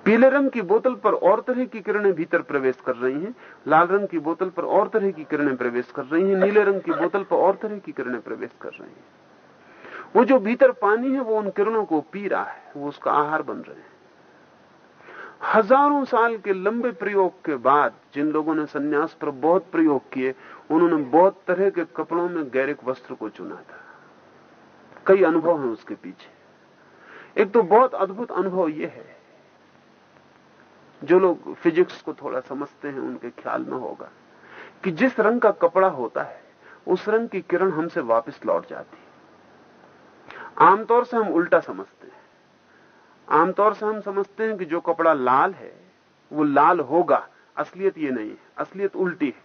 पीले रंग की बोतल पर और तरह की किरणें भीतर प्रवेश कर रही हैं, लाल रंग की बोतल पर और तरह की किरणें प्रवेश कर रही हैं, नीले रंग की बोतल पर और तरह की किरणें प्रवेश कर रही हैं। वो जो भीतर पानी है, वो उन किरणों को पी रहा है, वो उसका आहार बन रहे हैं। हज़ारों साल के लंबे प्रयोग के बाद जिन लोगों ने सन्यास पर बहुत प्रयोग किए, उन्होंने बहुत तरह के कपड़ों में गैरिक वस्त्र को चुना था। कई अनुभव हैं उसके पीछे। एक तो बहुत अद्भुत अनुभव यह है, जो लोग फिजिक्स को थोड़ा समझते हैं, उनके ख्याल में होगा, कि जिस रंग का कपड़ा होता है, उस रंग की किरण हमसे वापस लौट जाती है। आमतौर से हम उल्टा समझते हैं। आमतौर से हम समझते हैं कि जो कपड़ा लाल है, वो लाल होगा। असलियत ये नहीं है। असलियत उल्टी है।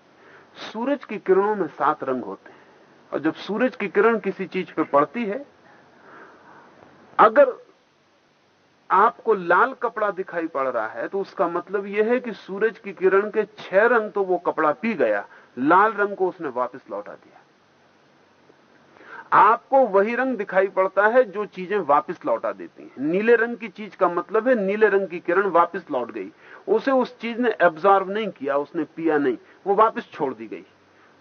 सूरज की किरणों में सात रंग होते हैं। और जब सूरज की किरण किसी चीज़ पर पड़ती है, अगर आपको लाल कपड़ा दिखाई पड़ रहा है तो उसका मतलब यह है कि सूरज की किरण के छह रंग तो वो कपड़ा पी गया। लाल रंग को उसने वापस लौटा दिया। आपको वही रंग दिखाई पड़ता है जो चीज़ें वापस लौटा देती हैं। नीले रंग की चीज़ का मतलब है नीले रंग की किरण वापस लौट गई। उसे उस चीज़ ने एब्जॉर्व नहीं किया, उसने पिया नहीं, वो वापस छोड़ दी गई।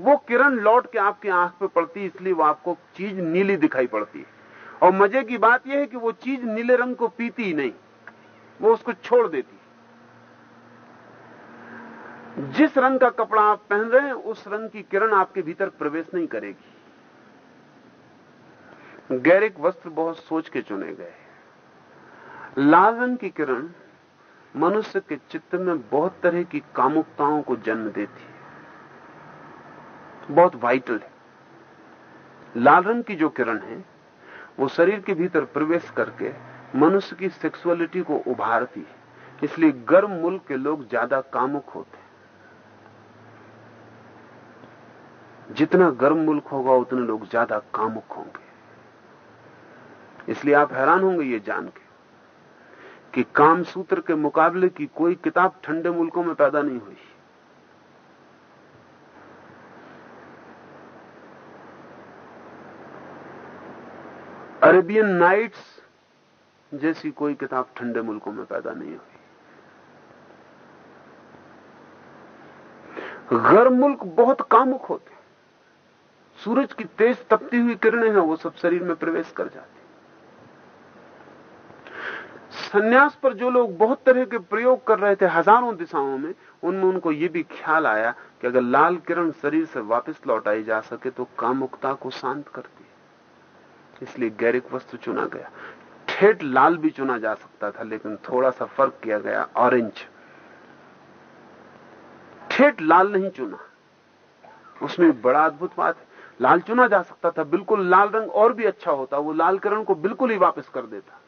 वो किरण लौट के आपकी आँख पे पड़ती, इसलिए वो आपको चीज़ नीली दिखाई पड़ती है। और मज़े की बात यह है कि वो चीज़ नीले रंग को पीती ही नहीं, वो उसको छोड़ देती जिस रंग का कपड़ा आप पहन रहे हैं, उस रंग की किरण आपके भीतर प्रवेश नहीं करेगी। गैरिक वस्त्र बहुत सोच के चुने गए लाल रंग की किरण मनुष्य के चित्त में बहुत तरह की कामुकताओं को जन्म देती है। बहुत वाइटल है। लाल रंग की जो किरण है, वो शरीर के भीतर प्रवेश करके मनुष्य की सेक्सुअलिटी को उभारती है। इसलिए गर्म मुल्क के लोग ज़्यादा कामुक होते हैं। जितना गर्म मुल्क होगा, उतने लोग ज़्यादा कामुक होंगे। इसलिए आप हैरान होंगे ये जान के कि काम सूत्र के मुकाबले की कोई किताब ठंडे मुल्कों में पैदा नहीं हुई। अरेबियन नाइट्स जैसी कोई किताब ठंडे मुल्कों में पैदा नहीं हुई। गर्म मुल्क बहुत कामुक होते सूरज की तेज तपती हुई किरणें हैं, वो सब शरीर में प्रवेश कर जाती सन्यास पर जो लोग बहुत तरह के प्रयोग कर रहे थे हज़ारों दिशाओं में, उनमें उनको ये भी ख्याल आया कि अगर लाल किरण शरीर से वापस लौटाई जा सके तो कामुकता को शांत करती है। इसलिए गैरिक वस्तु चुना गया। ठेठ लाल भी चुना जा सकता था, लेकिन थोड़ा सा फ़र्क किया गया ऑरेंज। ठेठ लाल नहीं चुना। उसमें बड़ा अद्भुत बात है। लाल चुना जा सकता था, बिल्कुल लाल रंग और भी अच्छा होता, वो लाल किरण को बिल्कुल ही वापस कर देता।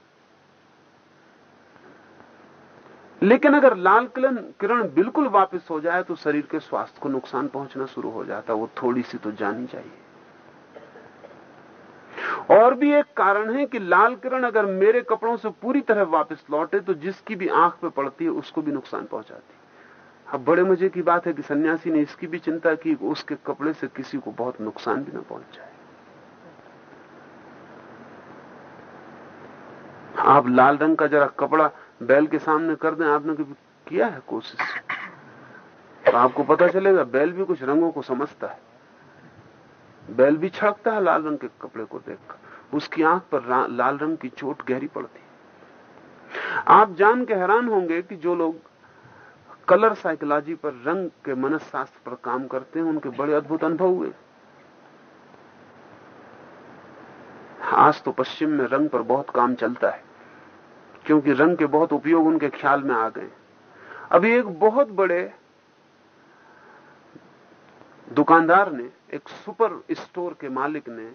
लेकिन अगर लाल किरण किरण बिल्कुल वापस हो जाए तो शरीर के स्वास्थ्य को नुकसान पहुँचना शुरू हो जाता। वो थोड़ी सी तो जानी चाहिए। और भी एक कारण है कि लाल किरण अगर मेरे कपड़ों से पूरी तरह वापस लौटे तो जिसकी भी आँख पे पड़ती है, उसको भी नुकसान पहुंचाती। है अब बड़े मज़े की बात है कि सन्यासी ने इसकी भी चिंता कि उसके कपड़े से किसी को बहुत नुकसान भी ना पहुँच जाए आप लाल रंग का जरा कपड़ा बैल के सामने कर दें, आपने कभी किया है कोशिश? तो आपको पता चलेगा, बैल भी कुछ रंगों को समझता है। बैल भी छड़कता है, लाल रंग के कपड़े को देखकर उसकी आँख पर लाल रंग की चोट गहरी पड़ती आप जान के हैरान होंगे कि जो लोग कलर साइकोलॉजी पर, रंग के मनस्शास्त्र पर काम करते हैं, उनके बड़े अद्भुत अनुभव हुए। आज तो पश्चिम में रंग पर बहुत काम चलता है। क्योंकि रंग के बहुत उपयोग उनके ख्याल में आ गए। अभी एक बहुत बड़े दुकानदार ने, एक सुपर स्टोर के मालिक ने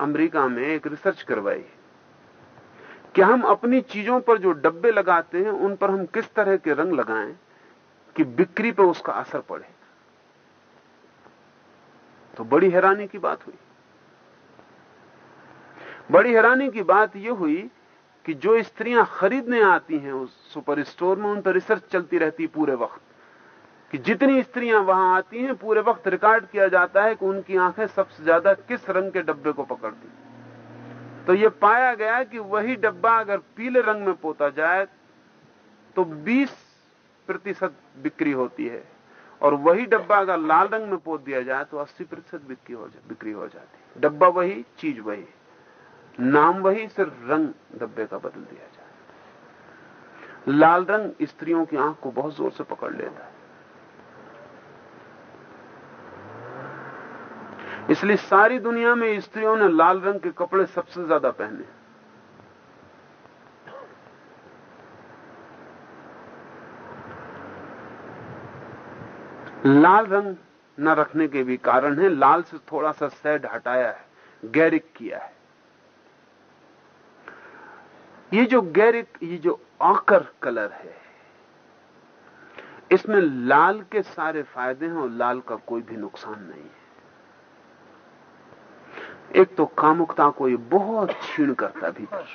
अमेरिका में एक रिसर्च करवाई। कि हम अपनी चीज़ों पर जो डब्बे लगाते हैं, उन पर हम किस तरह के रंग लगाएँ कि बिक्री पर उसका असर पड़े। तो बड़ी हैरानी की बात हुई। बड़ी हैरानी की बात यह हुई कि जो स्त्रियाँ खरीदने आती हैं उस सुपर स्टोर में उन पर रिसर्च चलती रहती पूरे वक्त। कि जितनी स्त्रियाँ वहाँ आती हैं पूरे वक्त रिकॉर्ड किया जाता है कि उनकी आँखें सबसे ज़्यादा किस रंग के डब्बे को पकड़ती तो यह पाया गया कि वही डब्बा अगर पीले रंग में पोता जाए तो 20 प्रतिशत बिक्री होती है। और वही डब्बा अगर लाल रंग में पोत दिया जाए तो 80 प्रतिशत बिक्री हो जा, बिक्री हो जाती डब्बा वही चीज़ वही। नाम वही सिर्फ़ रंग डब्बे का बदल दिया जाए। लाल रंग स्त्रियों की आँख को बहुत ज़ोर से पकड़ लेता है। इसलिए सारी दुनिया में स्त्रियों ने लाल रंग के कपड़े सबसे ज़्यादा पहने। लाल रंग न रखने के भी कारण है, लाल से थोड़ा सा सैड हटाया है, गैरिक किया है। ये जो गैरिक ये जो आकर कलर है, इसमें लाल के सारे फ़ायदे हैं और लाल का कोई भी नुकसान नहीं है। एक तो कामुकता को ये बहुत क्षीण करता भीतर।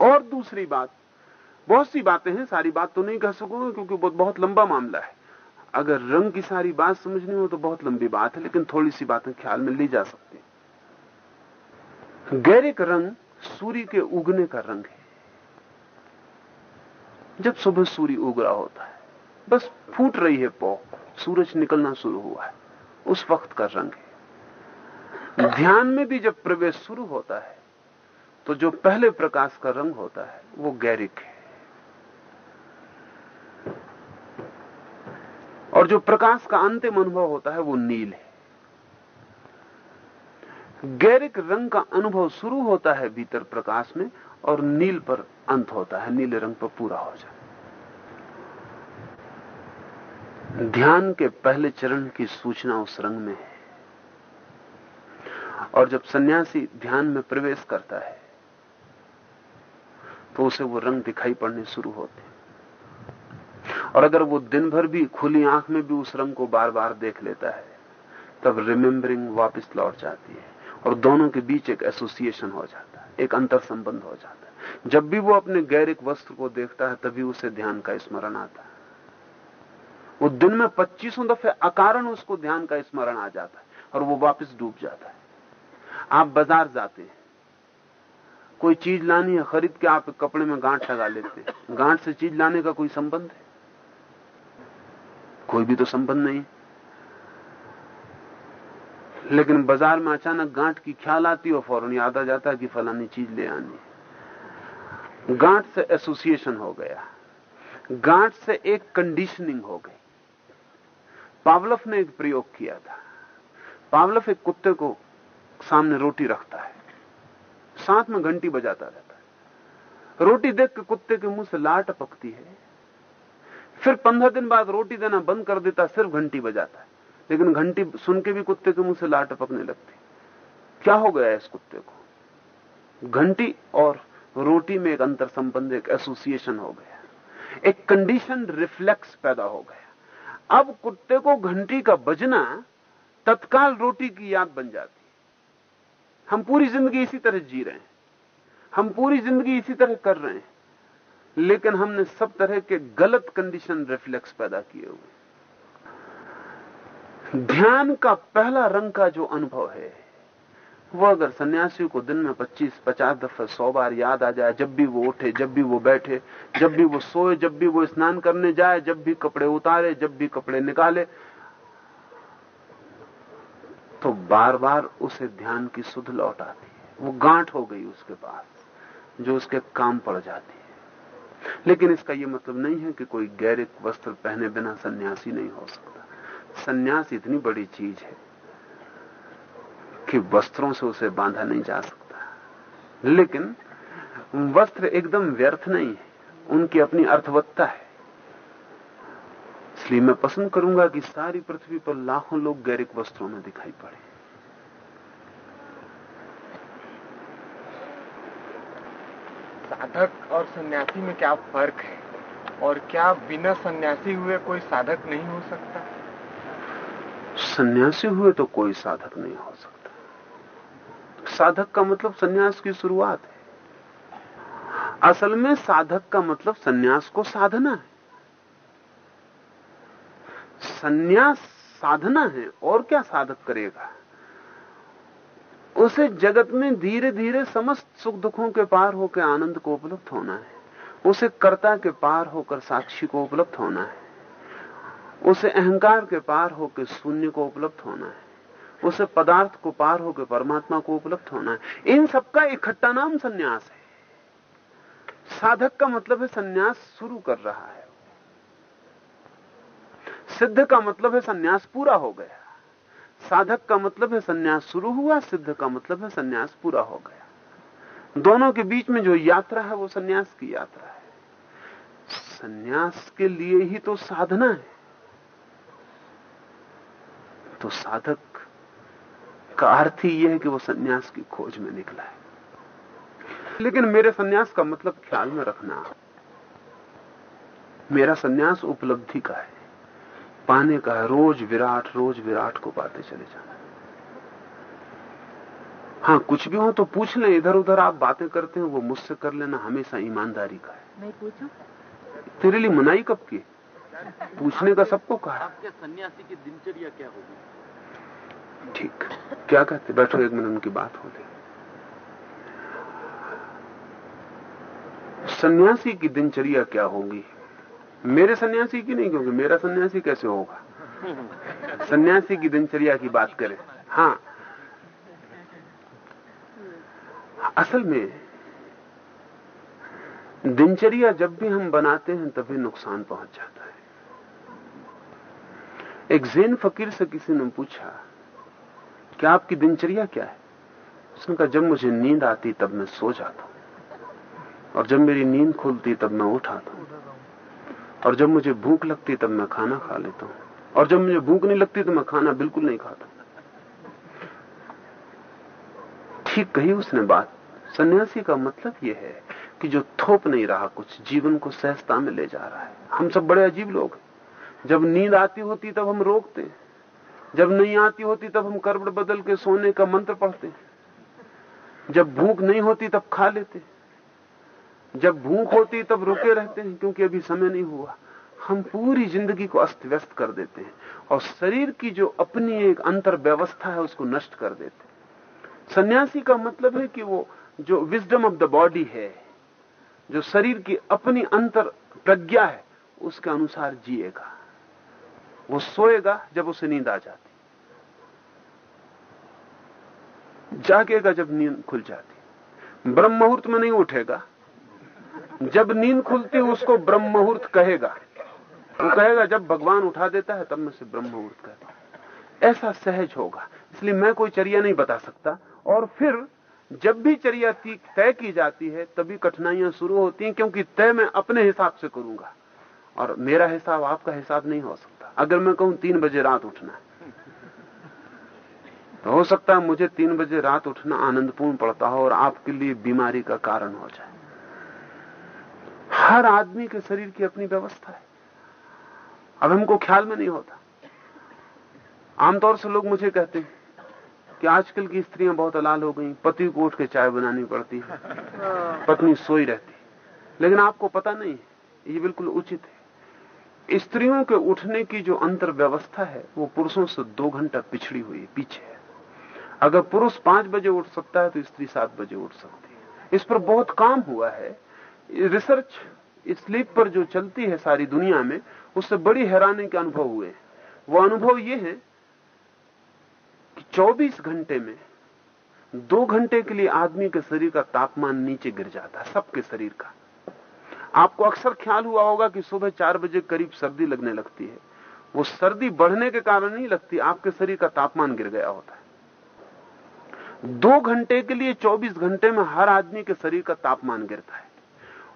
और दूसरी बात, बहुत सी बातें हैं, सारी बात तो नहीं कह सकूँगा क्योंकि बहुत बहुत लंबा मामला है। अगर रंग की सारी बात समझनी हो तो बहुत लंबी बात है, लेकिन थोड़ी सी बातें ख्याल में ली जा सकती गैरिक रंग सूर्य के उगने का रंग है। जब सुबह सूर्य उग रहा होता है, बस फूट रही है पौ सूरज निकलना शुरू हुआ है, उस वक्त का रंग है। ध्यान में भी जब प्रवेश शुरू होता है तो जो पहले प्रकाश का रंग होता है, वो गैरिक है। और जो प्रकाश का अंतिम अनुभव होता है, वो नील है। गैरिक रंग का अनुभव शुरू होता है भीतर प्रकाश में और नील पर अंत होता है, नीले रंग पर पूरा हो जाए ध्यान के पहले चरण की सूचना उस रंग में है। और जब सन्यासी ध्यान में प्रवेश करता है तो उसे वो रंग दिखाई पड़ने शुरू होते और अगर वो दिन भर भी खुली आँख में भी उस रंग को बार बार देख लेता है, तब रिमेम्बरिंग वापस लौट जाती है। और दोनों के बीच एक एसोसिएशन हो जाता है, एक अंतर संबंध हो जाता है। जब भी वो अपने गैरिक वस्त्र को देखता है, तभी उसे ध्यान का स्मरण आता है। वो दिन में पच्चीसों दफे अकारण उसको ध्यान का स्मरण आ जाता है और वो वापस डूब जाता है। आप बाज़ार जाते हैं। कोई चीज़ लानी है, खरीद के आप कपड़े में गांठ लगा लेते हैं। गांठ से चीज़ लाने का कोई संबंध है? कोई भी तो संबंध नहीं लेकिन बाज़ार में अचानक गांठ की ख्याल आती और फ़ौरन याद आ जाता कि फलानी चीज़ ले आनी। गांठ से एसोसिएशन हो गया। गांठ से एक कंडीशनिंग हो गई। पावलफ ने एक प्रयोग किया था। पावलफ एक कुत्ते को सामने रोटी रखता है। साथ में घंटी बजाता रहता है। रोटी देख के कुत्ते के मुँह से लाट पकती है। फिर पंद्रह दिन बाद रोटी देना बंद कर देता, सिर्फ़ घंटी बजाता है। लेकिन घंटी सुन के भी कुत्ते के मुँह से लाट टपकने लगती। क्या हो गया इस कुत्ते को? घंटी और रोटी में एक अंतर संबंध एक एसोसिएशन हो गया। एक कंडीशन रिफ्लेक्स पैदा हो गया। अब कुत्ते को घंटी का बजना तत्काल रोटी की याद बन जाती। हम पूरी ज़िंदगी इसी तरह जी रहे हैं। हम पूरी ज़िंदगी इसी तरह कर रहे हैं। लेकिन हमने सब तरह के गलत कंडीशन रिफ्लेक्स पैदा किए हुए ध्यान का पहला रंग का जो अनुभव है, वो अगर सन्यासी को दिन में 25 50 दफे 100 बार याद आ जाए, जब भी वो उठे, जब भी वो बैठे, जब भी वो सोए, जब भी वो स्नान करने जाए, जब भी कपड़े उतारे, जब भी कपड़े निकाले तो बार बार उसे ध्यान की सुध लौट आती है। वो गांठ हो गई उसके पास, जो उसके काम पड़ जाती है। लेकिन इसका यह मतलब नहीं है कि कोई गैरिक वस्त्र पहने बिना सन्यासी नहीं हो सकता। सन्यास इतनी बड़ी चीज़ है कि वस्त्रों से उसे बांधा नहीं जा सकता। लेकिन वस्त्र एकदम व्यर्थ नहीं है, उनकी अपनी अर्थवत्ता है। इसलिए मैं पसंद करूँगा कि सारी पृथ्वी पर लाखों लोग गैरिक वस्त्रों में दिखाई पड़े। साधक और सन्यासी में क्या फ़र्क है? और क्या बिना सन्यासी हुए कोई साधक नहीं हो सकता? सन्यासी हुए तो कोई साधक नहीं हो सकता। साधक का मतलब सन्यास की शुरुआत है। असल में साधक का मतलब सन्यास को साधना है। सन्यास साधना है और क्या साधक करेगा? उसे जगत में धीरे धीरे समस्त सुख दुखों के पार होकर आनंद को उपलब्ध होना है। उसे कर्ता के पार होकर साक्षी को उपलब्ध होना है। उसे अहंकार के पार होकर शून्य को उपलब्ध होना है। उसे पदार्थ को पार होकर परमात्मा को उपलब्ध होना है। इन सबका इकट्ठा नाम संन्यास है। साधक का मतलब है संन्यास शुरू कर रहा है। सिद्ध का मतलब है सन्यास पूरा हो गया। साधक का मतलब है सन्यास शुरू हुआ, सिद्ध का मतलब है सन्यास पूरा हो गया। दोनों के बीच में जो यात्रा है, वो सन्यास की यात्रा है। सन्यास के लिए ही तो साधना है। तो साधक का अर्थ ही यह है कि वो सन्यास की खोज में निकला है। लेकिन मेरे सन्यास का मतलब ख्याल में रखना। मेरा सन्यास उपलब्धि का है। पाने का है। रोज विराट रोज विराट को पाते चले जाना। हाँ कुछ भी हो तो पूछ लें। इधर उधर आप बातें करते हैं वो मुझसे कर लेना। हमेशा ईमानदारी का है। मैं पूछूँ? तेरे लिए मनाई कब की? पूछने का सबको कहा। आपके सन्यासी की दिनचर्या क्या होगी? ठीक। क्या कहते बैठो एक मिनट उनकी बात हो गई। सन्यासी की दिनचर्या क्या होगी? मेरे सन्यासी की नहीं क्योंकि मेरा सन्यासी कैसे होगा? सन्यासी की दिनचर्या की बात करें। हाँ। असल में दिनचर्या जब भी हम बनाते हैं तभी नुकसान पहुँच जाता है। एक जैन फकीर से किसी ने पूछा कि आपकी दिनचर्या क्या है? उसने कहा, जब मुझे नींद आती तब मैं सो जाता हूँ, और जब मेरी नींद खुलती तब मैं उठ आता हूँ, और जब मुझे भूख लगती तब मैं खाना खा लेता हूँ, और जब मुझे भूख नहीं लगती तो मैं खाना बिल्कुल नहीं खाता। ठीक कही उसने बात। सन्यासी का मतलब यह है कि जो थोप नहीं रहा कुछ, जीवन को सहजता में ले जा रहा है। हम सब बड़े अजीब लोग जब नींद आती होती तब हम रोकते। जब नहीं आती होती तब हम करबड़ बदल के सोने का मंत्र पढ़ते। जब भूख नहीं होती तब खा लेते। जब भूख होती तब रुके रहते हैं, क्योंकि अभी समय नहीं हुआ। हम पूरी ज़िंदगी को अस्त व्यस्त कर देते हैं और शरीर की जो अपनी एक अंतर व्यवस्था है उसको नष्ट कर देते सन्यासी का मतलब है कि वो जो विजडम ऑफ़ द बॉडी है, जो शरीर की अपनी अंतर प्रज्ञा है, उसके अनुसार जिएगा। वो सोएगा जब उसे नींद आ जाती। जागेगा जब नींद खुल जाती। ब्रह्म मुहूर्त में नहीं उठेगा। जब नींद खुलती उसको ब्रह्म मुहूर्त कहेगा। वो कहेगा, जब भगवान उठा देता है, तब मैं से ब्रह्म मुहूर्त कहता हूँ। ऐसा सहज होगा। इसलिए मैं कोई चर्या नहीं बता सकता। और फिर, जब भी चर्या तय की जाती है, तभी कठिनाइयाँ शुरू होती हैं, क्योंकि तय मैं अपने हिसाब से करूँगा। और मेरा हिसाब आपका हिसाब नहीं हो सकता। अगर मैं कहूँ तीन बजे रात उठना है तो हो सकता है मुझे तीन बजे रात उठना आनंदपूर्ण पड़ता हो और आपके लिए बीमारी का कारण हो जाए। हर आदमी के शरीर की अपनी व्यवस्था है। अब हमको ख्याल में नहीं होता। आमतौर से लोग मुझे कहते हैं कि आजकल की स्त्रियाँ बहुत अलाल हो गई पति को उठ के चाय बनानी पड़ती है पत्नी सोई रहती लेकिन आपको पता नहीं ये बिल्कुल उचित है। स्त्रियों के उठने की जो अंतर व्यवस्था है, वो पुरुषों से दो घंटा पिछड़ी हुई पीछे है। अगर पुरुष पाँच बजे उठ सकता है तो स्त्री सात बजे उठ सकती है। इस पर बहुत काम हुआ है। रिसर्च स्लीप पर जो चलती है सारी दुनिया में, उससे बड़ी हैरानी के अनुभव हुए हैं। वो अनुभव ये है कि 24 घंटे में दो घंटे के लिए आदमी के शरीर का तापमान नीचे गिर जाता है, सबके शरीर का। आपको अक्सर ख्याल हुआ होगा कि सुबह चार बजे करीब सर्दी लगने लगती है। वो सर्दी बढ़ने के कारण नहीं लगती, आपके शरीर का तापमान गिर गया होता है। दो घंटे के लिए 24 घंटे में हर आदमी के शरीर का तापमान गिरता है।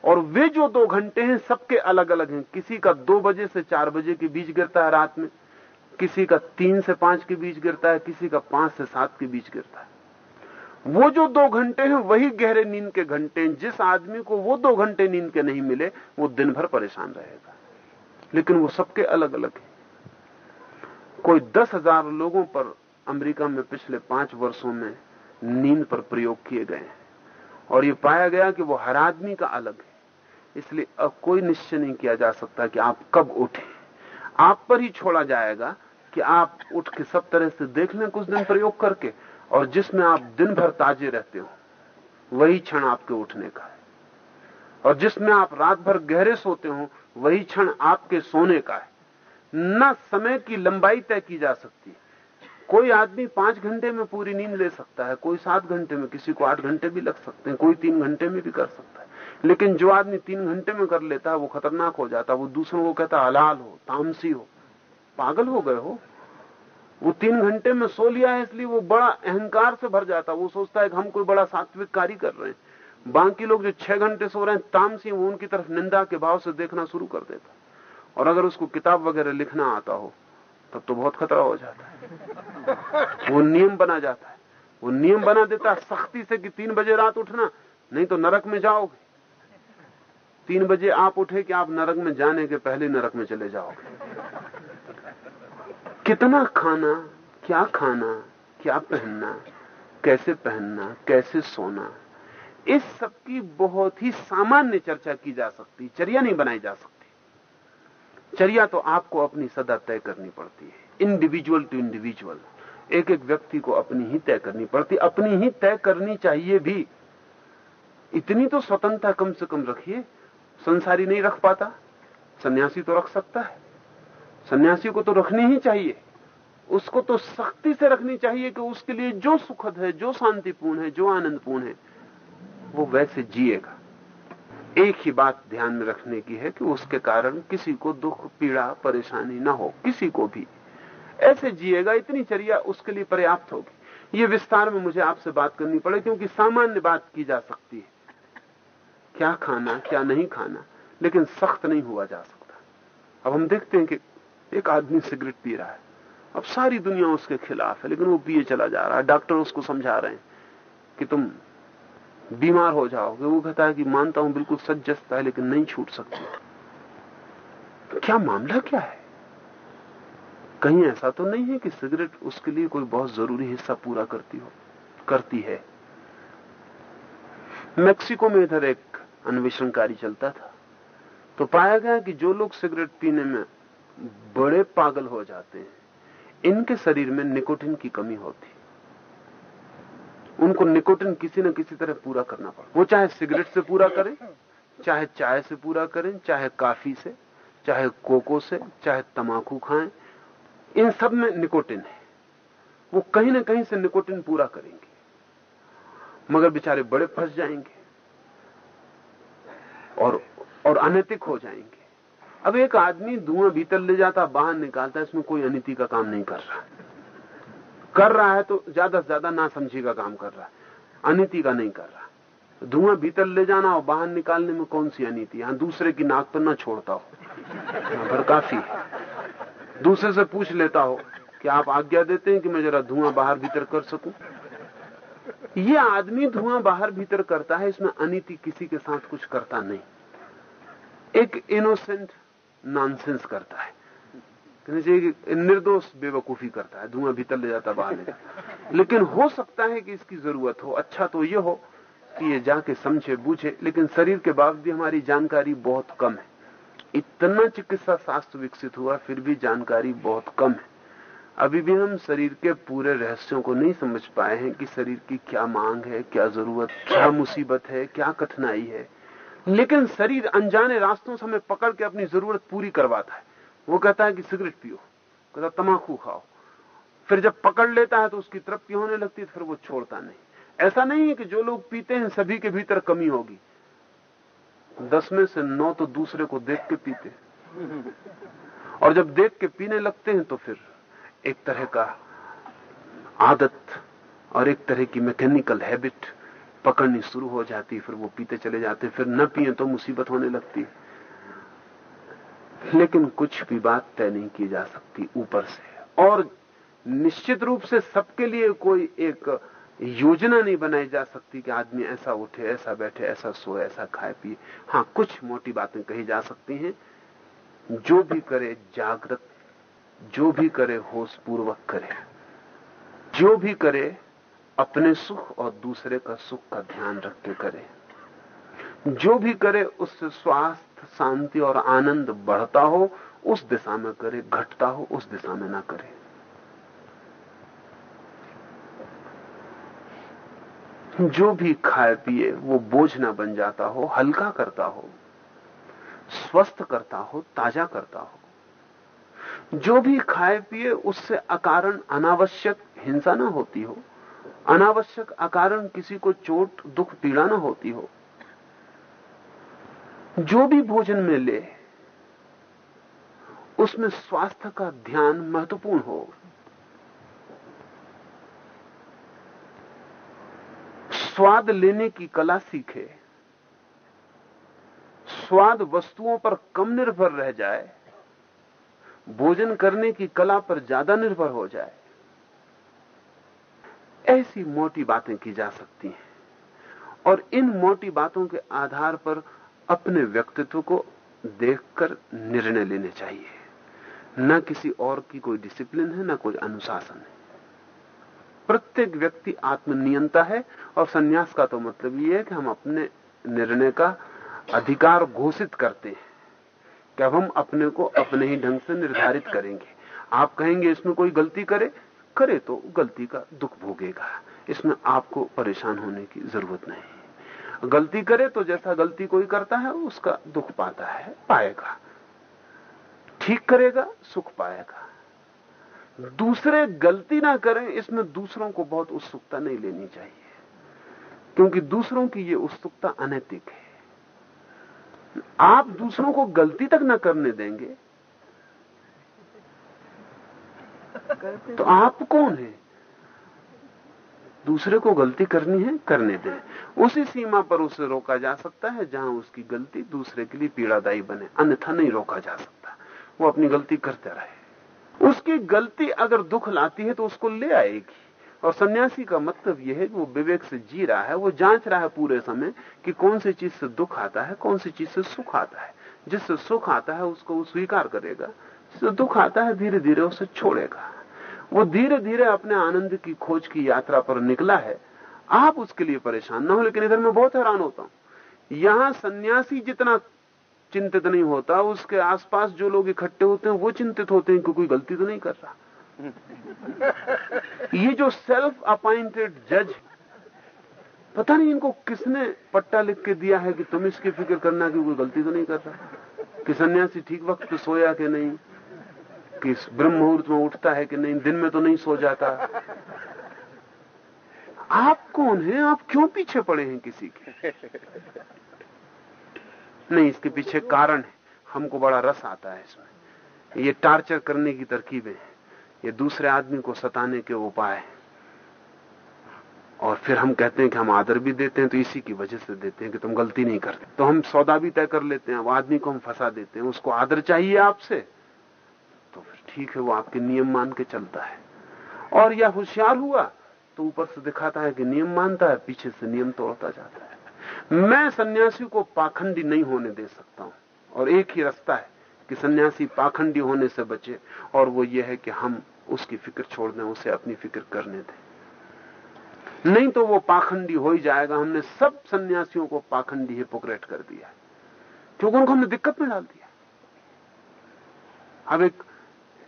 और वे जो दो घंटे हैं, सबके अलग अलग हैं। किसी का दो बजे से चार बजे के बीच गिरता है रात में, किसी का तीन से पाँच के बीच गिरता है, किसी का पाँच से सात के बीच गिरता है। वो जो दो घंटे हैं, वही गहरे नींद के घंटे हैं। जिस आदमी को वो दो घंटे नींद के नहीं मिले, वो दिन भर परेशान रहेगा। लेकिन वो सबके अलग अलग है। कोई दस हज़ार लोगों पर अमेरिका में पिछले पाँच वर्षों में नींद पर प्रयोग किए गए हैं। और ये पाया गया कि वो हर आदमी का अलग है। इसलिए अब कोई निश्चय नहीं किया जा सकता कि आप कब उठे। आप पर ही छोड़ा जाएगा कि आप उठ के सब तरह से देख लें कुछ दिन प्रयोग करके। और जिसमें आप दिन भर ताजे रहते हो, वही क्षण आपके उठने का है। और जिसमें आप रात भर गहरे सोते हो, वही क्षण आपके सोने का है। न समय की लंबाई तय की जा सकती है। कोई आदमी पाँच घंटे में पूरी नींद ले सकता है, कोई सात घंटे में, किसी को आठ घंटे भी लग सकते हैं, कोई तीन घंटे में भी कर सकता है। लेकिन जो आदमी तीन घंटे में कर लेता है, वो खतरनाक हो जाता है, वो दूसरों को कहता है, हलाल हो, तामसी हो। पागल हो गए हो वो तीन घंटे में सो लिया है, इसलिए वो बड़ा अहंकार से भर जाता है। वो सोचता है कि हम कोई बड़ा सात्विक कार्य कर रहे हैं। बाकी लोग जो छह घंटे सो रहे हैं, तामसी वो उनकी तरफ़ निंदा के भाव से देखना शुरू कर देता और अगर उसको किताब वगैरह लिखना आता हो, तब तो बहुत खतरा हो जाता है। वो नियम बना जाता है। वो नियम बना देता है सख्ती से कि तीन बजे रात उठना, नहीं तो नरक में जाओगे। तीन बजे आप उठे कि आप नरक में जाने के पहले नरक में चले जाओगे। कितना खाना, क्या खाना, क्या पहनना, कैसे पहनना, कैसे सोना, इस सब की बहुत ही सामान्य चर्चा की जा सकती, चर्या नहीं बनाई जा सकती। चर्या तो आपको अपनी सदा तय करनी पड़ती है इंडिविजुअल टू इंडिविजुअल एक एक व्यक्ति को अपनी ही तय करनी पड़ती, अपनी ही तय करनी चाहिए भी। इतनी तो स्वतंत्रता कम से कम रखिए, संसारी नहीं रख पाता, सन्यासी तो रख सकता है। सन्यासी को तो रखनी ही चाहिए। उसको तो सख्ती से रखनी चाहिए कि उसके लिए जो सुखद है, जो शांतिपूर्ण है, जो आनंदपूर्ण है, वो वैसे जिएगा। एक ही बात ध्यान में रखने की है कि उसके कारण किसी को दुख, पीड़ा, परेशानी ना हो, किसी को भी। ऐसे जिएगा, इतनी चर्या उसके लिए पर्याप्त होगी। ये विस्तार में मुझे आपसे बात करनी पड़े, क्योंकि सामान्य बात की जा सकती है। क्या खाना, क्या नहीं खाना, लेकिन सख्त नहीं हुआ जा सकता। अब हम देखते हैं कि एक आदमी सिगरेट पी रहा है। अब सारी दुनिया उसके खिलाफ है, लेकिन वो पिए चला जा रहा है। डॉक्टर उसको समझा रहे हैं कि तुम बीमार हो जाओगे। वो कहता है कि मानता हूँ बिल्कुल सच जसता है, लेकिन नहीं छूट सकती। तो क्या मामला क्या है? कहीं ऐसा तो नहीं है कि सिगरेट उसके लिए कोई बहुत ज़रूरी हिस्सा पूरा करती हो, करती है। मैक्सिको में इधर एक अन्वेषणकारी चलता था। तो पाया गया कि जो लोग सिगरेट पीने में बड़े पागल हो जाते हैं। इनके शरीर में निकोटिन की कमी होती उनको निकोटिन किसी न किसी तरह पूरा करना पड़ा वो चाहे सिगरेट से पूरा करें, चाहे चाय से पूरा करें, चाहे काफ़ी से, चाहे कोको से, चाहे तमाकू खाएँ, इन सब में निकोटिन है। वो कहीं ना कहीं से निकोटिन पूरा करेंगे। मगर बेचारे बड़े फंस जाएँगे। और और अनैतिक हो जाएँगे। अब एक आदमी धुआँ भीतर ले जाता, बाहर निकालता, इसमें कोई अनिति का काम नहीं कर रहा। कर रहा है तो ज़्यादा से ज़्यादा ना समझी का काम कर रहा है। अनिति का नहीं कर रहा। धुआँ भीतर ले जाना और बाहर निकालने में कौन सी अनिति यहाँ दूसरे की नाक पर ना छोड़ता हो। पर काफ़ी दूसरे से पूछ लेता हो कि आप आज्ञा देते हैं कि मैं जरा धुआँ बाहर भीतर कर सकूँ? ये आदमी धुआँ बाहर भीतर करता है, इसमें अनिति किसी के साथ कुछ करता नहीं। एक इनोसेंट नॉनसेंस करता है। कहना चाहिए कि निर्दोष बेवकूफ़ी करता है, धुआँ भीतर ले जाता बाहर ले जाता लेकिन हो सकता है कि इसकी ज़रूरत हो अच्छा तो ये हो कि ये जाके समझे, बूझे, लेकिन शरीर के बावजूद हमारी जानकारी बहुत कम है। इतना चिकित्सा शास्त्र विकसित हुआ, फिर भी जानकारी बहुत कम है। अभी भी हम शरीर के पूरे रहस्यों को नहीं समझ पाए हैं कि शरीर की क्या मांग है, क्या ज़रूरत, क्या मुसीबत है, क्या कठिनाई है। लेकिन शरीर अनजाने रास्तों से हमें पकड़ के अपनी ज़रूरत पूरी करवाता है। वो कहता है कि सिगरेट पियो। कहता तमाकू खाओ। फिर जब पकड़ लेता है तो उसकी तृप्ति होने लगती है, फिर वो छोड़ता नहीं। ऐसा नहीं है कि जो लोग पीते हैं, सभी के भीतर कमी होगी। दस में से नौ तो दूसरे को देख के पीते और जब देख के पीने लगते हैं तो फिर एक तरह का आदत और एक तरह की मैकेनिकल हैबिट पकड़नी शुरू हो जाती, फिर वो पीते चले जाते, फिर न पिए तो मुसीबत होने लगती। लेकिन कुछ भी बात तय नहीं की जा सकती ऊपर से। और निश्चित रूप से सबके लिए कोई एक योजना नहीं बनाई जा सकती कि आदमी ऐसा उठे, ऐसा बैठे, ऐसा सोए, ऐसा खाए, पिए। हाँ कुछ मोटी बातें कही जा सकती हैं। जो भी करे, जागृत, जो भी करे, होश पूर्वक करे। जो भी करे अपने सुख और दूसरे का सुख का ध्यान रख के करे। जो भी करे, उससे स्वास्थ्य, शांति और आनंद बढ़ता हो, उस दिशा में करे, घटता हो, उस दिशा में ना करे। जो भी खाए, पिए, वो बोझ ना बन जाता हो, हल्का करता हो, स्वस्थ करता हो, ताज़ा करता हो। जो भी खाए, पिए, उससे अकारण अनावश्यक हिंसा ना होती हो अनावश्यक अकारण किसी को चोट, दुख, पीड़ा ना होती हो। जो भी भोजन में ले, उसमें स्वास्थ्य का ध्यान महत्वपूर्ण हो। स्वाद लेने की कला सीखे। स्वाद वस्तुओं पर कम निर्भर रह जाए। भोजन करने की कला पर ज़्यादा निर्भर हो जाए। ऐसी मोटी बातें की जा सकती हैं। और इन मोटी बातों के आधार पर अपने व्यक्तित्व को देखकर निर्णय लेने चाहिए। न किसी और की कोई डिसिप्लिन है, न कोई अनुशासन है। प्रत्येक व्यक्ति आत्मनियंता है, और सन्यास का तो मतलब ये है कि हम अपने निर्णय का अधिकार घोषित करते हैं कि अब हम अपने को अपने ही ढंग से निर्धारित करेंगे। आप कहेंगे, इसमें कोई गलती करे करे तो गलती का दुख भोगेगा। इसमें आपको परेशान होने की ज़रूरत नहीं। गलती करे तो जैसा गलती कोई करता है, उसका दुख पाता है, पाएगा। ठीक करेगा, सुख पाएगा। दूसरे गलती ना करें, इसमें दूसरों को बहुत उत्सुकता नहीं लेनी चाहिए। क्योंकि दूसरों की ये उत्सुकता अनैतिक है। आप दूसरों को गलती तक ना करने देंगे तो आप कौन है? दूसरे को गलती करनी है, करने दें। उसी सीमा पर उसे रोका जा सकता है, जहाँ उसकी गलती दूसरे के लिए पीड़ादायी बने। अन्यथा नहीं रोका जा सकता। वो अपनी गलती करते रहे। उसकी गलती अगर दुख लाती है तो उसको ले आएगी। और सन्यासी का मतलब यह है कि वो विवेक से जी रहा है, वो जाँच रहा है पूरे समय कि कौन सी चीज़ से दुख आता है, कौन सी चीज़ से सुख आता है। जिससे सुख आता है, उसको वो स्वीकार करेगा। जिससे दुख आता है धीरे धीरे उसे छोड़ेगा। वो धीरे धीरे अपने आनंद की खोज की यात्रा पर निकला है। आप उसके लिए परेशान ना हो लेकिन इधर मैं बहुत हैरान होता हूँ। यहाँ सन्यासी जितना चिंतित नहीं होता उसके आसपास जो लोग इकट्ठे होते हैं वो चिंतित होते हैं कि कोई गलती तो नहीं कर रहा। ये जो सेल्फ अपॉइंटेड जज पता नहीं इनको किसने पट्टा लिख के दिया है कि तुम इसकी फ़िक्र करना कि कोई गलती तो नहीं कर रहा। कि सन्यासी ठीक वक्त सोया कि नहीं? कि ब्रह्म मुहूर्त में उठता है कि नहीं, दिन में तो नहीं सो जाता। आप कौन हैं आप क्यों पीछे पड़े हैं किसी के? नहीं, इसके पीछे कारण है। हमको बड़ा रस आता है इसमें। ये टार्चर करने की तरकीबें हैं। ये दूसरे आदमी को सताने के उपाय हैं। और फिर हम कहते हैं कि हम आदर भी देते हैं तो इसी की वजह से देते हैं कि तुम गलती नहीं करते। तो हम सौदा भी तय कर लेते हैं वो आदमी को हम फंसा देते हैं। उसको आदर चाहिए आपसे। ठीक है, वो आपके नियम मान के चलता है। और यह होशियार हुआ तो ऊपर से दिखाता है कि नियम मानता है, पीछे से नियम तोड़ता जाता है। मैं सन्यासी को पाखंडी नहीं होने दे सकता हूँ। और एक ही रास्ता है कि सन्यासी पाखंडी होने से बचे, और वो ये है कि हम उसकी फ़िक्र छोड़ दें, उसे अपनी फ़िक्र करने दें। नहीं तो वो पाखंडी हो ही जाएगा। हमने सब सन्यासियों को पाखंडी हिपोक्रेट कर दिया क्योंकि उनको हमने दिक्कत में डाल दिया अब एक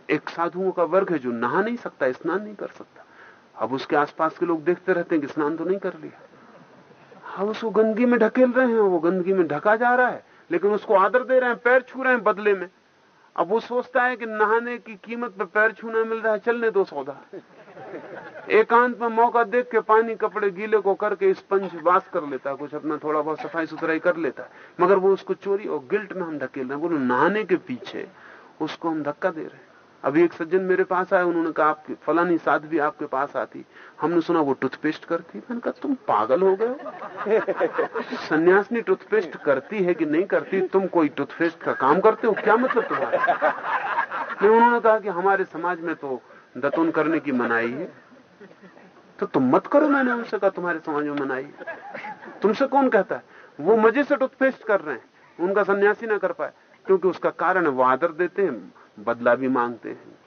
एक साधुओं का वर्ग है जो नहा नहीं सकता, स्नान नहीं कर सकता। अब उसके आसपास के लोग देखते रहते हैं कि स्नान तो नहीं कर लिया। हम उसको गंदगी में ढकेल रहे हैं, वो गंदगी में ढका जा रहा है, लेकिन उसको आदर दे रहे हैं, पैर छू रहे हैं बदले में। अब वो सोचता है कि नहाने की कीमत पे पैर छूना मिल रहा है चलने दो सौदा। एकांत में मौका देख के पानी कपड़े गीले को करके स्पंज वास कर लेता है, कुछ अपना थोड़ा बहुत सफ़ाई सुथराई कर लेता है। मगर वो उसको चोरी और गिल्ट में हम धकेल रहे हैं, बोलो, नहाने के पीछे उसको हम धक्का दे रहे हैं। अभी एक सज्जन मेरे पास आए, उन्होंने कहा, आपकी, फलानी साध्वी आपके पास आती। हमने सुना, वो टूथपेस्ट करती मैंने कहा, तुम पागल हो गए सन्यासिनी टूथपेस्ट करती है कि नहीं करती? तुम कोई टूथपेस्ट का काम करते हो? क्या मतलब तुम्हारा? नहीं, उन्होंने कहा कि हमारे समाज में तो दतुन करने की मनाई है। तो तुम मत करो, मैंने उनसे कहा, तुम्हारे समाज में मनाई तुमसे कौन कहता है? वो मज़े से टूथपेस्ट कर रहे हैं। उनका सन्यासी ना कर पाए, क्योंकि उसका कारण वो आदर देते हैं। बदला भी मांगते हैं।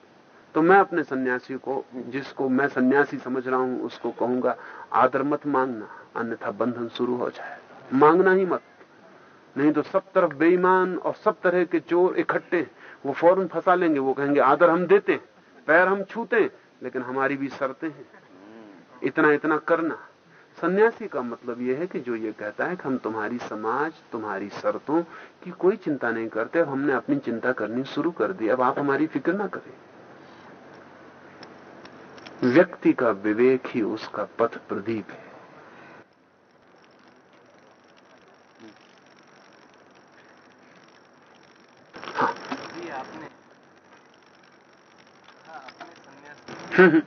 तो मैं अपने सन्यासी को, जिसको मैं सन्यासी समझ रहा हूँ, उसको कहूँगा, आदर मत मांगना, अन्यथा बंधन शुरू हो जाएगा मांगना ही मत। नहीं तो सब तरफ़ बेईमान और सब तरह के चोर इकट्ठे वो फ़ौरन फंसा लेंगे, वो कहेंगे, आदर हम देते पैर हम छूते लेकिन हमारी भी शर्तें हैं। इतना इतना करना। सन्यासी का मतलब यह है कि जो ये कहता है कि हम तुम्हारी समाज तुम्हारी शर्तों की कोई चिंता नहीं करते अब हमने अपनी चिंता करनी शुरू कर दी अब आप हमारी फ़िक्र ना करें। व्यक्ति का विवेक ही उसका पथ प्रदीप है। हाँ, अपने सन्यासी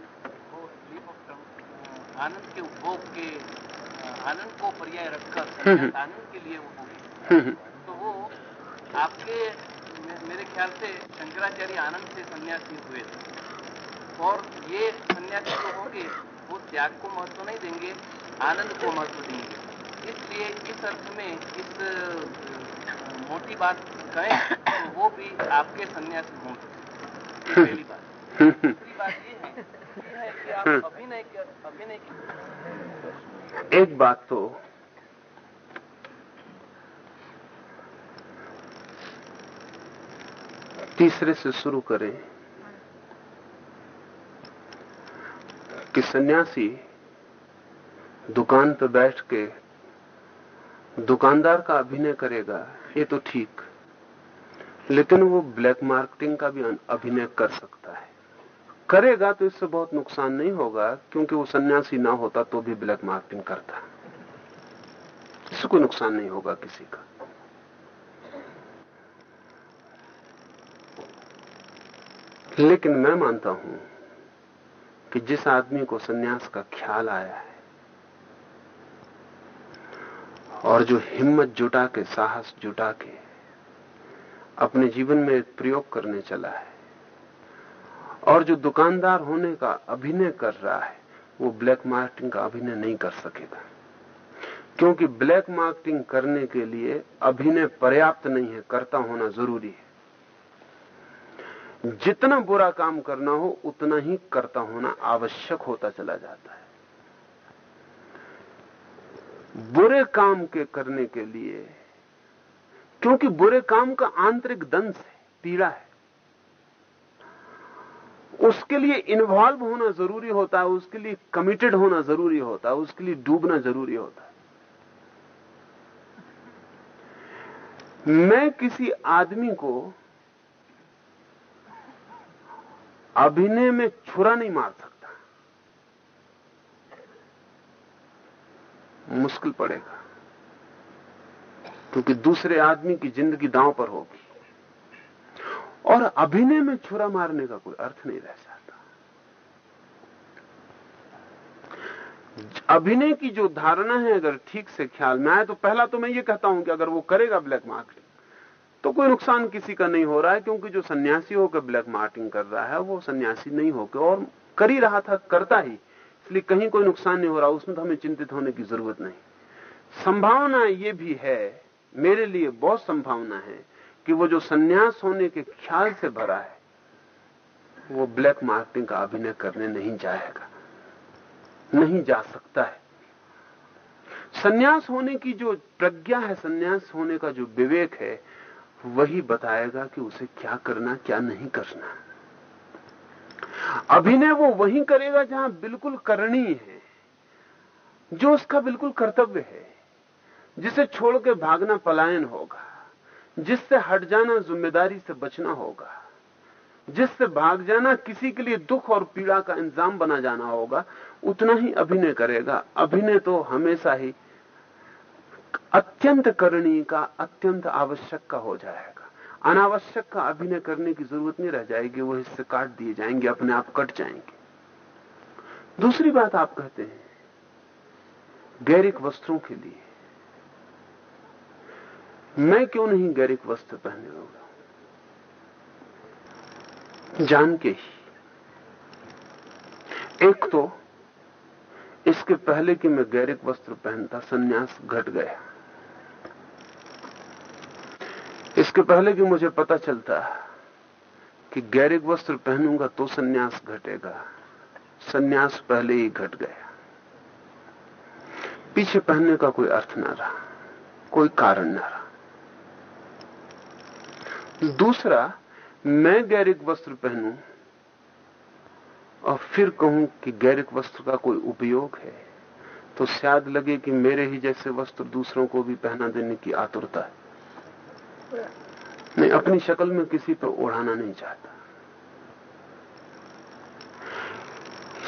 को स्लीप ऑफ़ टंग आनंद के उपभोग के अ, आनंद को पर्याय रखकर आनंद के लिए वो होगी तो वो आपके मेरे ख्याल से शंकराचार्य आनंद से सन्यासी हुए थे। और ये सन्यासी जो होंगे वो त्याग को महत्व नहीं देंगे आनंद को महत्व देंगे। इसलिए इस अर्थ में इस मोटी बात कहें तो वो भी आपके सन्यासी होंगे। पहली बात। दूसरी बात ये है ये है कि आप अभिनय अभिनय की एक बात तो तीसरे से शुरू करें कि सन्यासी दुकान पर बैठ के दुकानदार का अभिनय करेगा, ये तो ठीक, लेकिन वो ब्लैक मार्केटिंग का भी अभिनय कर सकता है। करेगा तो इससे बहुत नुकसान नहीं होगा, क्योंकि वो सन्यासी ना होता तो भी ब्लैक मार्केटिंग करता। इससे कोई नुकसान नहीं होगा किसी का। लेकिन मैं मानता हूँ कि जिस आदमी को सन्यास का ख्याल आया है, और जो हिम्मत जुटा के, साहस जुटा के अपने जीवन में प्रयोग करने चला है और जो दुकानदार होने का अभिनय कर रहा है, वो ब्लैक मार्केटिंग का अभिनय नहीं कर सकेगा। क्योंकि ब्लैक मार्केटिंग करने के लिए अभिनय पर्याप्त नहीं है, करता होना ज़रूरी है। जितना बुरा काम करना हो, उतना ही करता होना आवश्यक होता चला जाता है। बुरे काम के करने के लिए, क्योंकि बुरे काम का आंतरिक दंश है, पीड़ा है। उसके लिए इन्वॉल्व होना ज़रूरी होता है, उसके लिए कमिटेड होना ज़रूरी होता है, उसके लिए डूबना ज़रूरी होता है। मैं किसी आदमी को अभिनय में छुरा नहीं मार सकता। मुश्किल पड़ेगा, क्योंकि दूसरे आदमी की ज़िंदगी दांव पर होगी। और अभिनय में छुरा मारने का कोई अर्थ नहीं रह जाता। अभिनय की जो धारणा है अगर ठीक से ख्याल में आए तो पहला तो मैं ये कहता हूँ कि अगर वो करेगा ब्लैक मार्केटिंग तो कोई नुकसान किसी का नहीं हो रहा है, क्योंकि जो सन्यासी होकर ब्लैक मार्केटिंग कर रहा है, वो सन्यासी नहीं होकर और कर ही रहा था, करता ही, इसलिए कहीं कोई नुकसान नहीं हो रहा, उसमें तो हमें चिंतित होने की ज़रूरत नहीं। संभावना ये भी है, मेरे लिए बहुत संभावना है कि वो जो सन्यास होने के ख्याल से भरा है, वो ब्लैक मार्केटिंग का अभिनय करने नहीं जाएगा। नहीं जा सकता है। सन्यास होने की जो प्रज्ञा है, सन्यास होने का जो विवेक है, वही बताएगा कि उसे क्या करना, क्या नहीं करना। अभिनय वो वही करेगा जहाँ बिल्कुल करनी है, जो उसका बिल्कुल कर्तव्य है, जिसे छोड़ के भागना पलायन होगा। जिससे हट जाना ज़िम्मेदारी से बचना होगा। जिससे भाग जाना, किसी के लिए दुख और पीड़ा का इंतज़ाम बना जाना होगा, उतना ही अभिनय करेगा। अभिनय तो हमेशा ही अत्यंत करणीय का, अत्यंत आवश्यक का हो जाएगा। अनावश्यक का अभिनय करने की ज़रूरत नहीं रह जाएगी, वो हिस्से काट दिए जाएँगे, अपने आप कट जाएँगे। दूसरी बात आप कहते हैं, गैरिक वस्त्रों के लिए। मैं क्यों नहीं गैरिक वस्त्र पहने होगा जान के ही। एक तो इसके पहले कि मैं गैरिक वस्त्र पहनता, सन्यास घट गया। इसके पहले कि मुझे पता चलता कि गैरिक वस्त्र पहनूँगा तो सन्यास घटेगा। सन्यास पहले ही घट गया। पीछे पहनने का कोई अर्थ ना रहा, कोई कारण ना रहा। दूसरा, मैं गैरिक वस्त्र पहनूं और फिर कहूँ कि गैरिक वस्त्र का कोई उपयोग है तो शायद लगे कि मेरे ही जैसे वस्त्र दूसरों को भी पहना देने की आतुरता है। मैं अपनी शक्ल में किसी पर ओढ़ाना नहीं चाहता।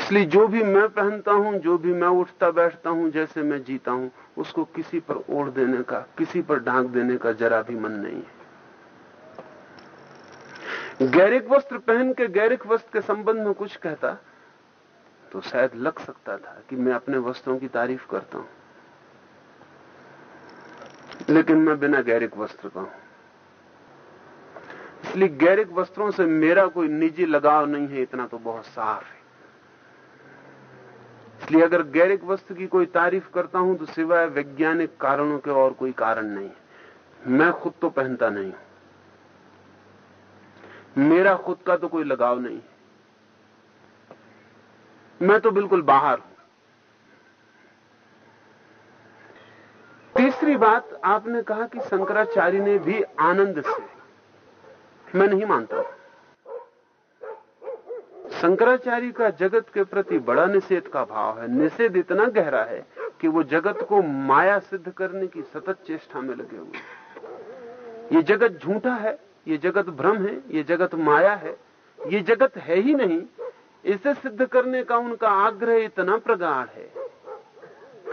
इसलिए जो भी मैं पहनता हूँ, जो भी मैं उठता बैठता हूँ, जैसे मैं जीता हूँ, उसको किसी पर ओढ़ देने का, किसी पर ढांक देने का जरा भी मन नहीं है। गैरिक वस्त्र पहन के गैरिक वस्त्र के संबंध में कुछ कहता तो शायद लग सकता था कि मैं अपने वस्त्रों की तारीफ़ करता हूँ। लेकिन मैं बिना गैरिक वस्त्र का हूँ। इसलिए गैरिक वस्त्रों से मेरा कोई निजी लगाव नहीं है, इतना तो बहुत साफ़ है। इसलिए अगर गैरिक वस्त्र की कोई तारीफ़ करता हूँ तो सिवाय वैज्ञानिक कारणों के और कोई कारण नहीं। मैं खुद तो पहनता नहीं हूँ। मेरा खुद का तो कोई लगाव नहीं। मैं तो बिल्कुल बाहर हूँ। तीसरी बात, आपने कहा कि शंकराचार्य ने भी आनंद से। मैं नहीं मानता। शंकराचार्य का जगत के प्रति बड़ा निषेध का भाव है। निषेध इतना गहरा है कि वो जगत को माया सिद्ध करने की सतत चेष्टा में लगे हुए ये जगत झूठा है ये जगत भ्रम है, ये जगत माया है, ये जगत है ही नहीं। इसे सिद्ध करने का उनका आग्रह इतना प्रगाढ़ है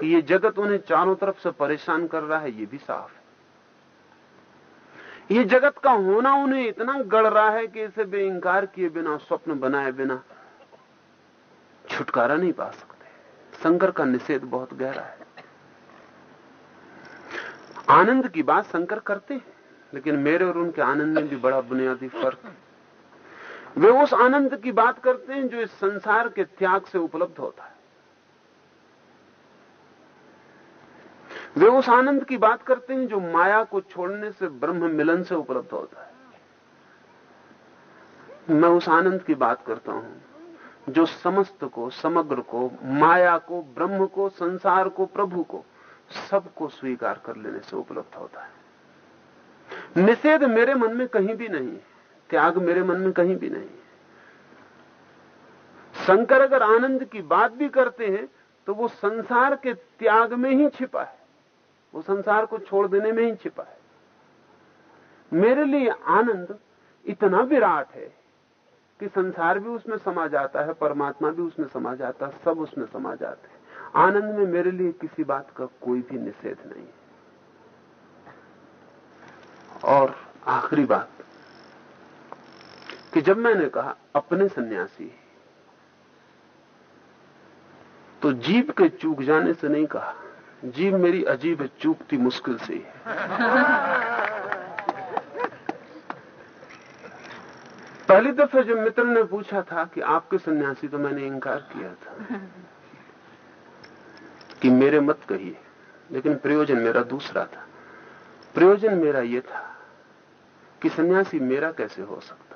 कि ये जगत उन्हें चारों तरफ़ से परेशान कर रहा है, ये भी साफ़ है। ये जगत का होना उन्हें इतना गड़ रहा है कि इसे बेइंकार किए बिना, स्वप्न बनाए बिना छुटकारा नहीं पा सकते। शंकर का निषेध बहुत गहरा है। आनंद की बात शंकर करते हैं। लेकिन मेरे और उनके आनंद में भी बड़ा बुनियादी फ़र्क है। वे उस आनंद की बात करते हैं जो इस संसार के त्याग से उपलब्ध होता है। वे उस आनंद की बात करते हैं जो माया को छोड़ने से, ब्रह्म मिलन से उपलब्ध होता है। मैं उस आनंद की बात करता हूँ जो समस्त को, समग्र को, माया को, ब्रह्म को, संसार को, प्रभु को सबको स्वीकार कर लेने से उपलब्ध होता है। निषेध मेरे मन में कहीं भी नहीं, त्याग मेरे मन में कहीं भी नहीं। शंकर अगर आनंद की बात भी करते हैं तो वो संसार के त्याग में ही छिपा है। वो संसार को छोड़ देने में ही छिपा है। मेरे लिए आनंद इतना विराट है कि संसार भी उसमें समा जाता है, परमात्मा भी उसमें समा जाता है, सब उसमें समा जाते हैं। आनंद में मेरे लिए किसी बात का कोई भी निषेध नहीं और आखिरी बात, कि जब मैंने कहा, अपने सन्यासी तो जीव के चूक जाने से नहीं कहा जीव मेरी अजीब चूकती मुश्किल से पहली दफे जब मित्र ने पूछा था कि आपके सन्यासी तो मैंने इंकार किया था, कि मेरे मत कहिए, लेकिन प्रयोजन मेरा दूसरा था। प्रयोजन मेरा यह था कि सन्यासी मेरा कैसे हो सकता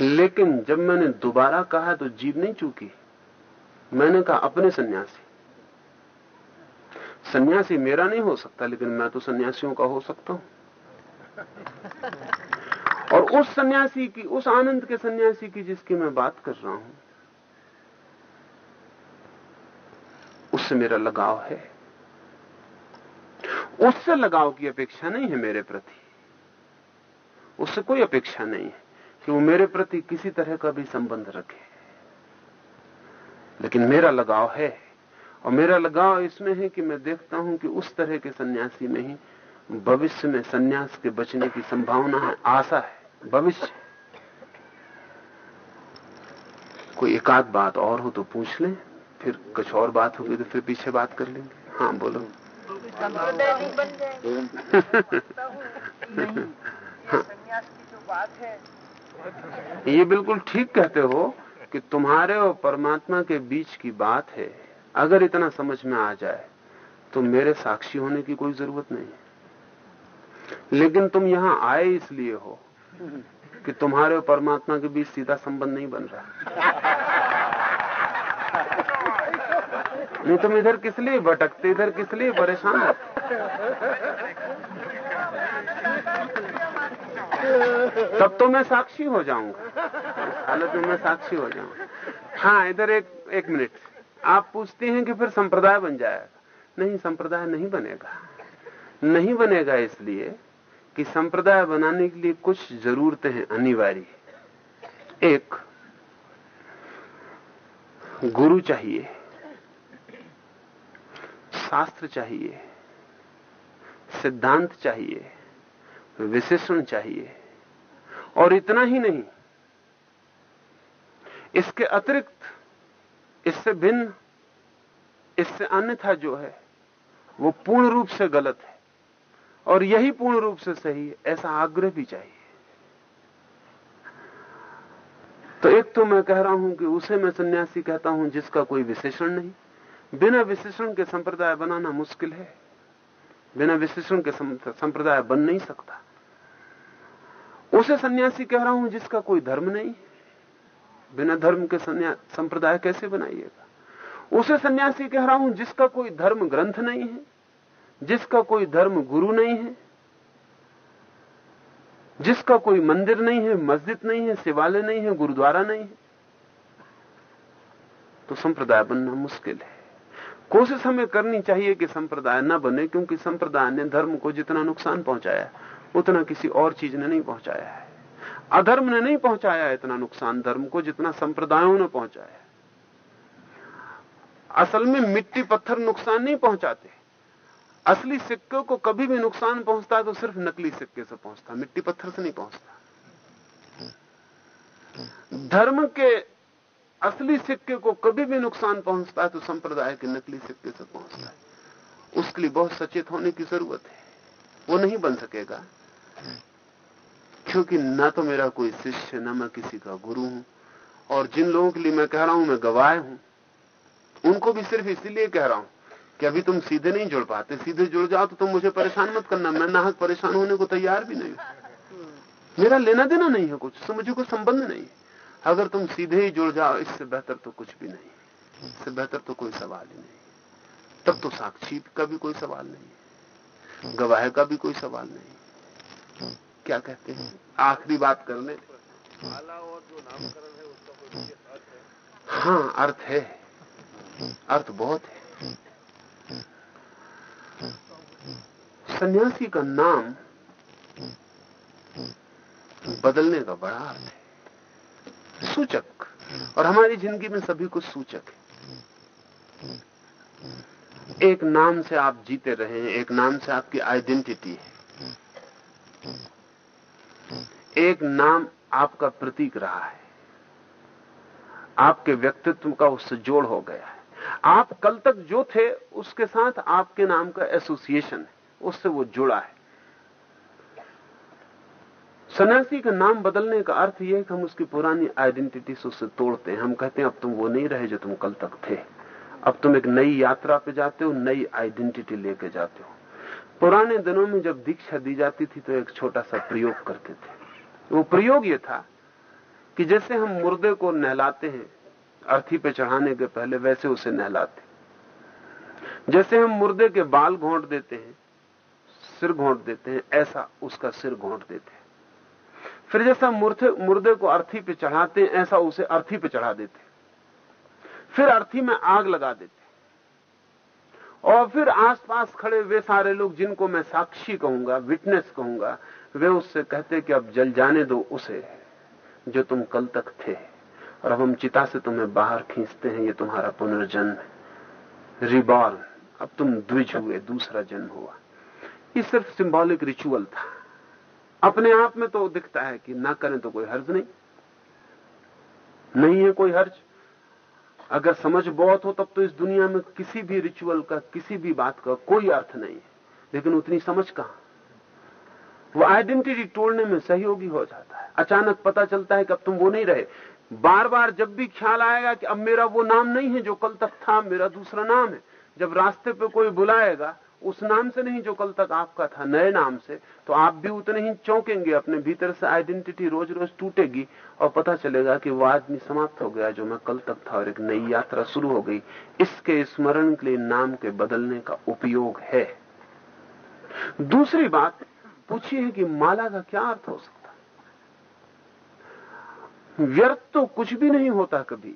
लेकिन जब मैंने दोबारा कहा तो जीव नहीं चूकी। मैंने कहा, अपने सन्यासी। सन्यासी मेरा नहीं हो सकता, लेकिन मैं तो सन्यासियों का हो सकता हूँ। और उस सन्यासी की, उस आनंद के सन्यासी की जिसकी मैं बात कर रहा हूँ, उससे मेरा लगाव है। उससे लगाव की अपेक्षा नहीं है मेरे प्रति। उससे कोई अपेक्षा नहीं है कि वो मेरे प्रति किसी तरह का भी संबंध रखे। लेकिन मेरा लगाव है, और मेरा लगाव इसमें है कि मैं देखता हूँ कि उस तरह के सन्यासी में ही भविष्य में सन्यास के बचने की संभावना है, आशा है, भविष्य कोई एकाध बात और हो तो पूछ लें, फिर कुछ और बात होगी तो फिर पीछे बात कर लेंगे। हाँ बोलो। ये बिल्कुल ठीक कहते हो कि तुम्हारे और परमात्मा के बीच की बात है। अगर इतना समझ में आ जाए तो मेरे साक्षी होने की कोई ज़रूरत नहीं लेकिन तुम यहाँ आए इसलिए हो कि तुम्हारे और परमात्मा के बीच सीधा संबंध नहीं बन रहा। नहीं तुम इधर किस लिए भटकते? इधर किस लिए परेशान तब तो मैं साक्षी हो जाऊँगा। हालत में मैं साक्षी हो जाऊँगा। हाँ इधर एक एक मिनट। आप पूछते हैं कि फिर संप्रदाय बन जाएगा? नहीं, संप्रदाय नहीं बनेगा। नहीं बनेगा इसलिए कि संप्रदाय बनाने के लिए कुछ जरूरतें हैं अनिवार्य। एक, गुरु चाहिए। शास्त्र चाहिए, सिद्धांत चाहिए, विशेषण चाहिए, और इतना ही नहीं। इसके अतिरिक्त, इससे भिन्न, इससे अन्यथा जो है, वो पूर्ण रूप से गलत है, और यही पूर्ण रूप से सही है, ऐसा आग्रह भी चाहिए। तो एक तो मैं कह रहा हूँ कि उसे मैं सन्यासी कहता हूँ जिसका कोई विशेषण नहीं। बिना विशेषण के संप्रदाय बनाना मुश्किल है। बिना विशेषण के संप्रदाय बन नहीं सकता। उसे सन्यासी कह रहा हूँ जिसका कोई धर्म नहीं बिना धर्म के संप्रदाय कैसे बनाइएगा? उसे सन्यासी कह रहा हूँ जिसका कोई धर्म ग्रंथ नहीं है, जिसका कोई धर्म गुरु नहीं है, जिसका कोई मंदिर नहीं है, मस्जिद नहीं है, शिवालय नहीं है, गुरुद्वारा नहीं है। तो संप्रदाय बनना मुश्किल है। कोशिश हमें करनी चाहिए कि संप्रदाय न बने, क्योंकि संप्रदाय ने धर्म को जितना नुकसान पहुँचाया उतना किसी और चीज़ ने नहीं पहुँचाया है। अधर्म ने नहीं पहुँचाया इतना नुकसान, धर्म को जितना संप्रदायों ने पहुँचाया असल में मिट्टी पत्थर नुकसान नहीं पहुंचाते। असली सिक्के को कभी भी नुकसान पहुँचता है तो सिर्फ़ नकली सिक्के से पहुँचता मिट्टी पत्थर से नहीं पहुँचता। धर्म के असली सिक्के को कभी भी नुकसान पहुँचता है तो संप्रदाय के नकली सिक्के से पहुँचता है। उसके लिए बहुत सचेत होने की ज़रूरत है। वो नहीं बन सकेगा। क्योंकि ना तो मेरा कोई शिष्य, न मैं किसी का गुरु हूँ। और जिन लोगों के लिए मैं कह रहा हूँ, मैं गवाह हूँ, उनको भी सिर्फ़ इसीलिए कह रहा हूँ कि अभी तुम सीधे नहीं जुड़ पाते। सीधे जुड़ जाओ तो तुम मुझे परेशान मत करना। मैं नाहक परेशान होने को तैयार भी नहीं मेरा लेना देना नहीं है कुछ मुझे कोई संबंध नहीं अगर तुम सीधे ही जुड़ जाओ, इससे बेहतर तो कुछ भी नहीं इससे बेहतर तो कोई सवाल ही नहीं तब तो साक्षी का भी कोई सवाल नहीं गवाह का भी कोई सवाल नहीं क्या कहते हैं? आखिरी बात कर ले हाँ अर्थ है। अर्थ बहुत है। सन्यासी का नाम बदलने का बड़ा अर्थ है। सूचक। और हमारी ज़िंदगी में सभी कुछ सूचक है। एक नाम से आप जीते रहे हैं, एक नाम से आपकी आइडेंटिटी है। एक नाम आपका प्रतीक रहा है। आपके व्यक्तित्व का उससे जोड़ हो गया है। आप कल तक जो थे, उसके साथ आपके नाम का एसोसिएशन है। उससे वो जुड़ा है। सन्यासी का नाम बदलने का अर्थ यह है कि हम उसकी पुरानी आइडेंटिटी से उससे तोड़ते हैं। हम कहते हैं, अब तुम वो नहीं रहे जो तुम कल तक थे। अब तुम एक नई यात्रा पे जाते हो, नई आइडेंटिटी लेके जाते हो। पुराने दिनों में जब दीक्षा दी जाती थी तो एक छोटा सा प्रयोग करते थे। वो प्रयोग ये था कि जैसे हम मुर्दे को नहलाते हैं, अर्थी पे चढ़ाने के पहले वैसे उसे नहलाते जैसे हम मुर्दे के बाल घोंट देते हैं, सिर घोंट देते हैं, ऐसा उसका सिर घोंट देते हैं। फिर जैसा मुर्दे मुर्दे को अर्थी पे चढ़ाते हैं, ऐसा उसे अर्थी पे चढ़ा देते फिर अर्थी में आग लगा देते और फिर आसपास खड़े वे सारे लोग जिनको मैं साक्षी कहूँगा विटनेस कहूँगा, वे उससे कहते कि अब जल जाने दो उसे, जो तुम कल तक थे। और अब हम चिता से तुम्हें बाहर खींचते हैं, ये तुम्हारा पुनर्जन्म रिबॉर्न अब तुम द्विज हुए, दूसरा जन्म हुआ। ये सिर्फ़ सिंबॉलिक रिचुअल था। अपने आप में तो दिखता है कि ना करें तो कोई हर्ज नहीं। नहीं है कोई हर्ज। अगर समझ बहुत हो, तब तो इस दुनिया में किसी भी रिचुअल का, किसी भी बात का कोई अर्थ नहीं है। लेकिन उतनी समझ कहाँ? वो आइडेंटिटी तोड़ने में सहयोगी हो जाता है। अचानक पता चलता है कि अब तुम वो नहीं रहे। बार बार जब भी ख्याल आएगा कि अब मेरा वो नाम नहीं है जो कल तक था, मेरा दूसरा नाम है। जब रास्ते पे कोई बुलाएगा उस नाम से नहीं जो कल तक आपका था, नए नाम से तो आप भी उतने ही चौंकेंगे, अपने भीतर से आइडेंटिटी रोज रोज टूटेगी और पता चलेगा कि वो आदमी समाप्त हो गया जो मैं कल तक था और एक नई यात्रा शुरू हो गई। इसके स्मरण के लिए नाम के बदलने का उपयोग है। दूसरी बात, पूछिए कि माला का क्या अर्थ हो सकता व्यर्थ तो कुछ भी नहीं होता कभी।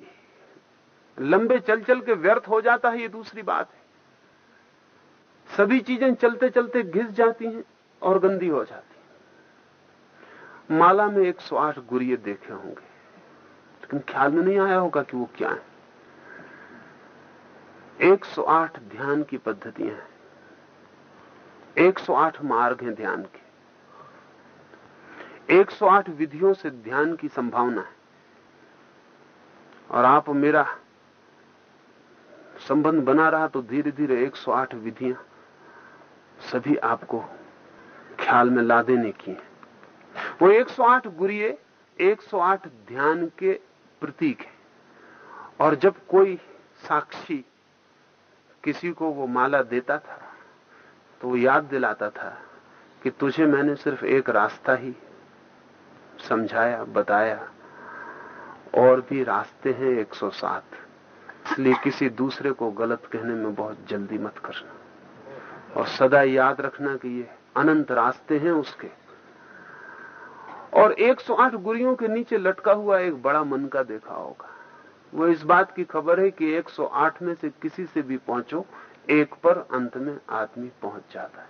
लंबे चल चल के व्यर्थ हो जाता है, ये दूसरी बात है। सभी चीज़ें चलते चलते घिस जाती हैं और गंदी हो जाती हैं। माला में 108 गुरिये देखे होंगे। लेकिन ख्याल में नहीं आया होगा कि वो क्या है। 108 ध्यान की पद्धतियाँ हैं। 108 मार्ग हैं ध्यान के। 108 विधियों से ध्यान की संभावना है। और आप मेरा संबंध बना रहा तो धीरे धीरे 108 विधियाँ सभी आपको ख्याल में ला देने की है वो 108 गुरिये 108 ध्यान के प्रतीक है। और जब कोई साक्षी किसी को वो माला देता था तो वो याद दिलाता था कि तुझे मैंने सिर्फ़ एक रास्ता ही समझाया, बताया। और भी रास्ते हैं 107 इसलिए किसी दूसरे को गलत कहने में बहुत जल्दी मत करना। और सदा याद रखना कि ये अनंत रास्ते हैं उसके। और 108 गुरियों के नीचे लटका हुआ एक बड़ा मन का देखा होगा। वो इस बात की खबर है कि 108 में से किसी से भी पहुंचो, एक पर अंत में आदमी पहुँच जाता है।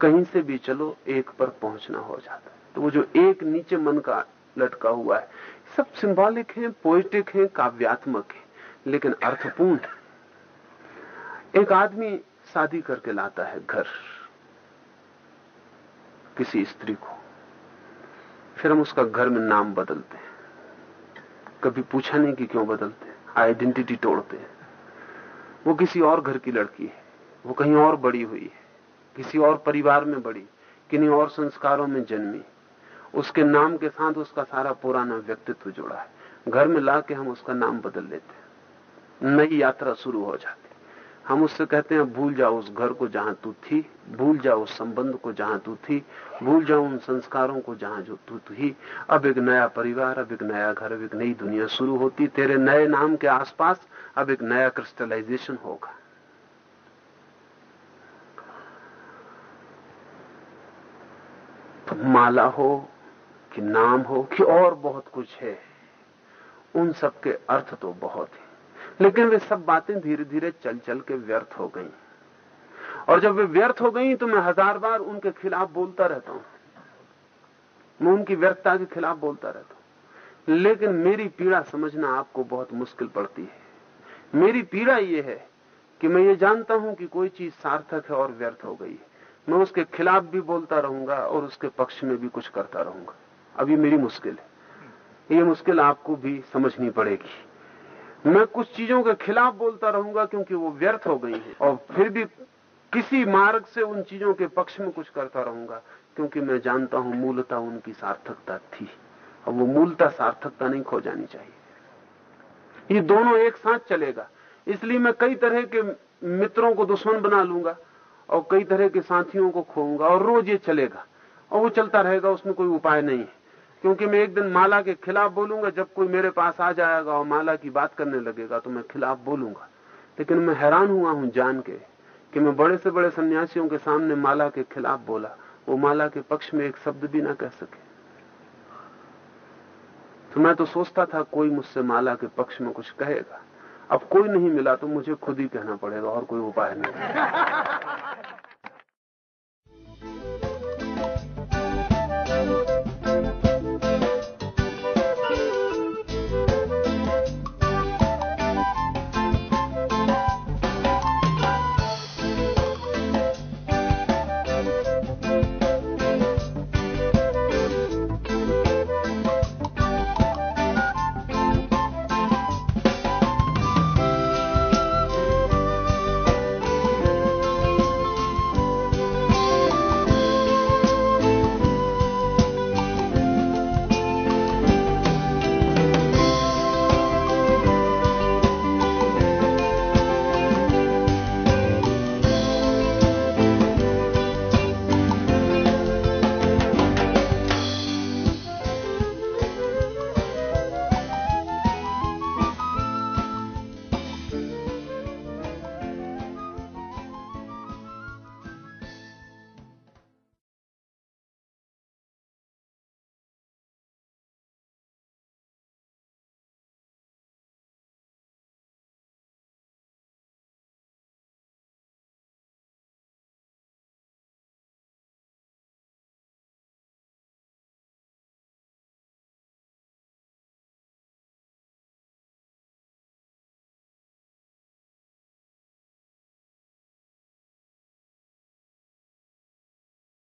कहीं से भी चलो, एक पर पहुँचना हो जाता है। तो वो जो एक नीचे मन का लटका हुआ है, सब सिंबॉलिक है पोइटिक है, काव्यात्मक है, लेकिन अर्थपूर्ण है। एक आदमी शादी करके लाता है घर। किसी स्त्री को। फिर हम उसका घर में नाम बदलते हैं। कभी पूछा नहीं कि क्यों बदलते आइडेंटिटी तोड़ते हैं। वो किसी और घर की लड़की है। वो कहीं और बड़ी हुई है। किसी और परिवार में बड़ी, किन्हीं और संस्कारों में जन्मी। उसके नाम के साथ उसका सारा पुराना व्यक्तित्व जुड़ा है। घर में ला के हम उसका नाम बदल लेते हैं। नई यात्रा शुरू हो जाती हम उससे कहते हैं, भूल जाओ उस घर को जहाँ तू थी, भूल जाओ उस संबंध को जहाँ तू थी, भूल जाओ उन संस्कारों को जहाँ जो तू थी। अब एक नया परिवार, अब एक नया घर, अब एक नई दुनिया शुरू होती, तेरे नए नाम के आसपास अब एक नया क्रिस्टलाइजेशन होगा। माला हो कि नाम हो कि और बहुत कुछ है, उन सब के अर्थ तो बहुत है। लेकिन वे सब बातें धीरे धीरे चल चल के व्यर्थ हो गई। और जब वे व्यर्थ हो गई तो मैं हज़ार बार उनके खिलाफ बोलता रहता हूँ। मैं उनकी व्यर्थता के खिलाफ बोलता रहता हूँ। लेकिन मेरी पीड़ा समझना आपको बहुत मुश्किल पड़ती है। मेरी पीड़ा यह है कि मैं ये जानता हूँ कि कोई चीज़ सार्थक है और व्यर्थ हो गई मैं उसके खिलाफ भी बोलता रहूँगा और उसके पक्ष में भी कुछ करता रहूँगा। अभी मेरी मुश्किल है। ये मुश्किल आपको भी समझनी पड़ेगी। मैं कुछ चीज़ों के खिलाफ बोलता रहूँगा क्योंकि वो व्यर्थ हो गई है। और फिर भी किसी मार्ग से उन चीज़ों के पक्ष में कुछ करता रहूँगा क्योंकि मैं जानता हूँ मूलता उनकी सार्थकता थी। और वो मूलता सार्थकता नहीं खो जानी चाहिए। ये दोनों एक साथ चलेगा। इसलिए मैं कई तरह के मित्रों को दुश्मन बना लूँगा और कई तरह के साथियों को खोऊँगा और रोज ये चलेगा। और वो चलता रहेगा, उसमें कोई उपाय नहीं है। क्योंकि मैं एक दिन माला के खिलाफ बोलूँगा, जब कोई मेरे पास आ जाएगा और माला की बात करने लगेगा तो मैं खिलाफ बोलूँगा। लेकिन मैं हैरान हुआ हूँ जान के कि मैं बड़े से बड़े सन्यासियों के सामने माला के खिलाफ बोला। वो माला के पक्ष में एक शब्द भी ना कह सके। तो मैं तो सोचता था, कोई मुझसे माला के पक्ष में कुछ कहेगा। अब कोई नहीं मिला तो मुझे खुद ही कहना पड़ेगा, और कोई उपाय नहीं।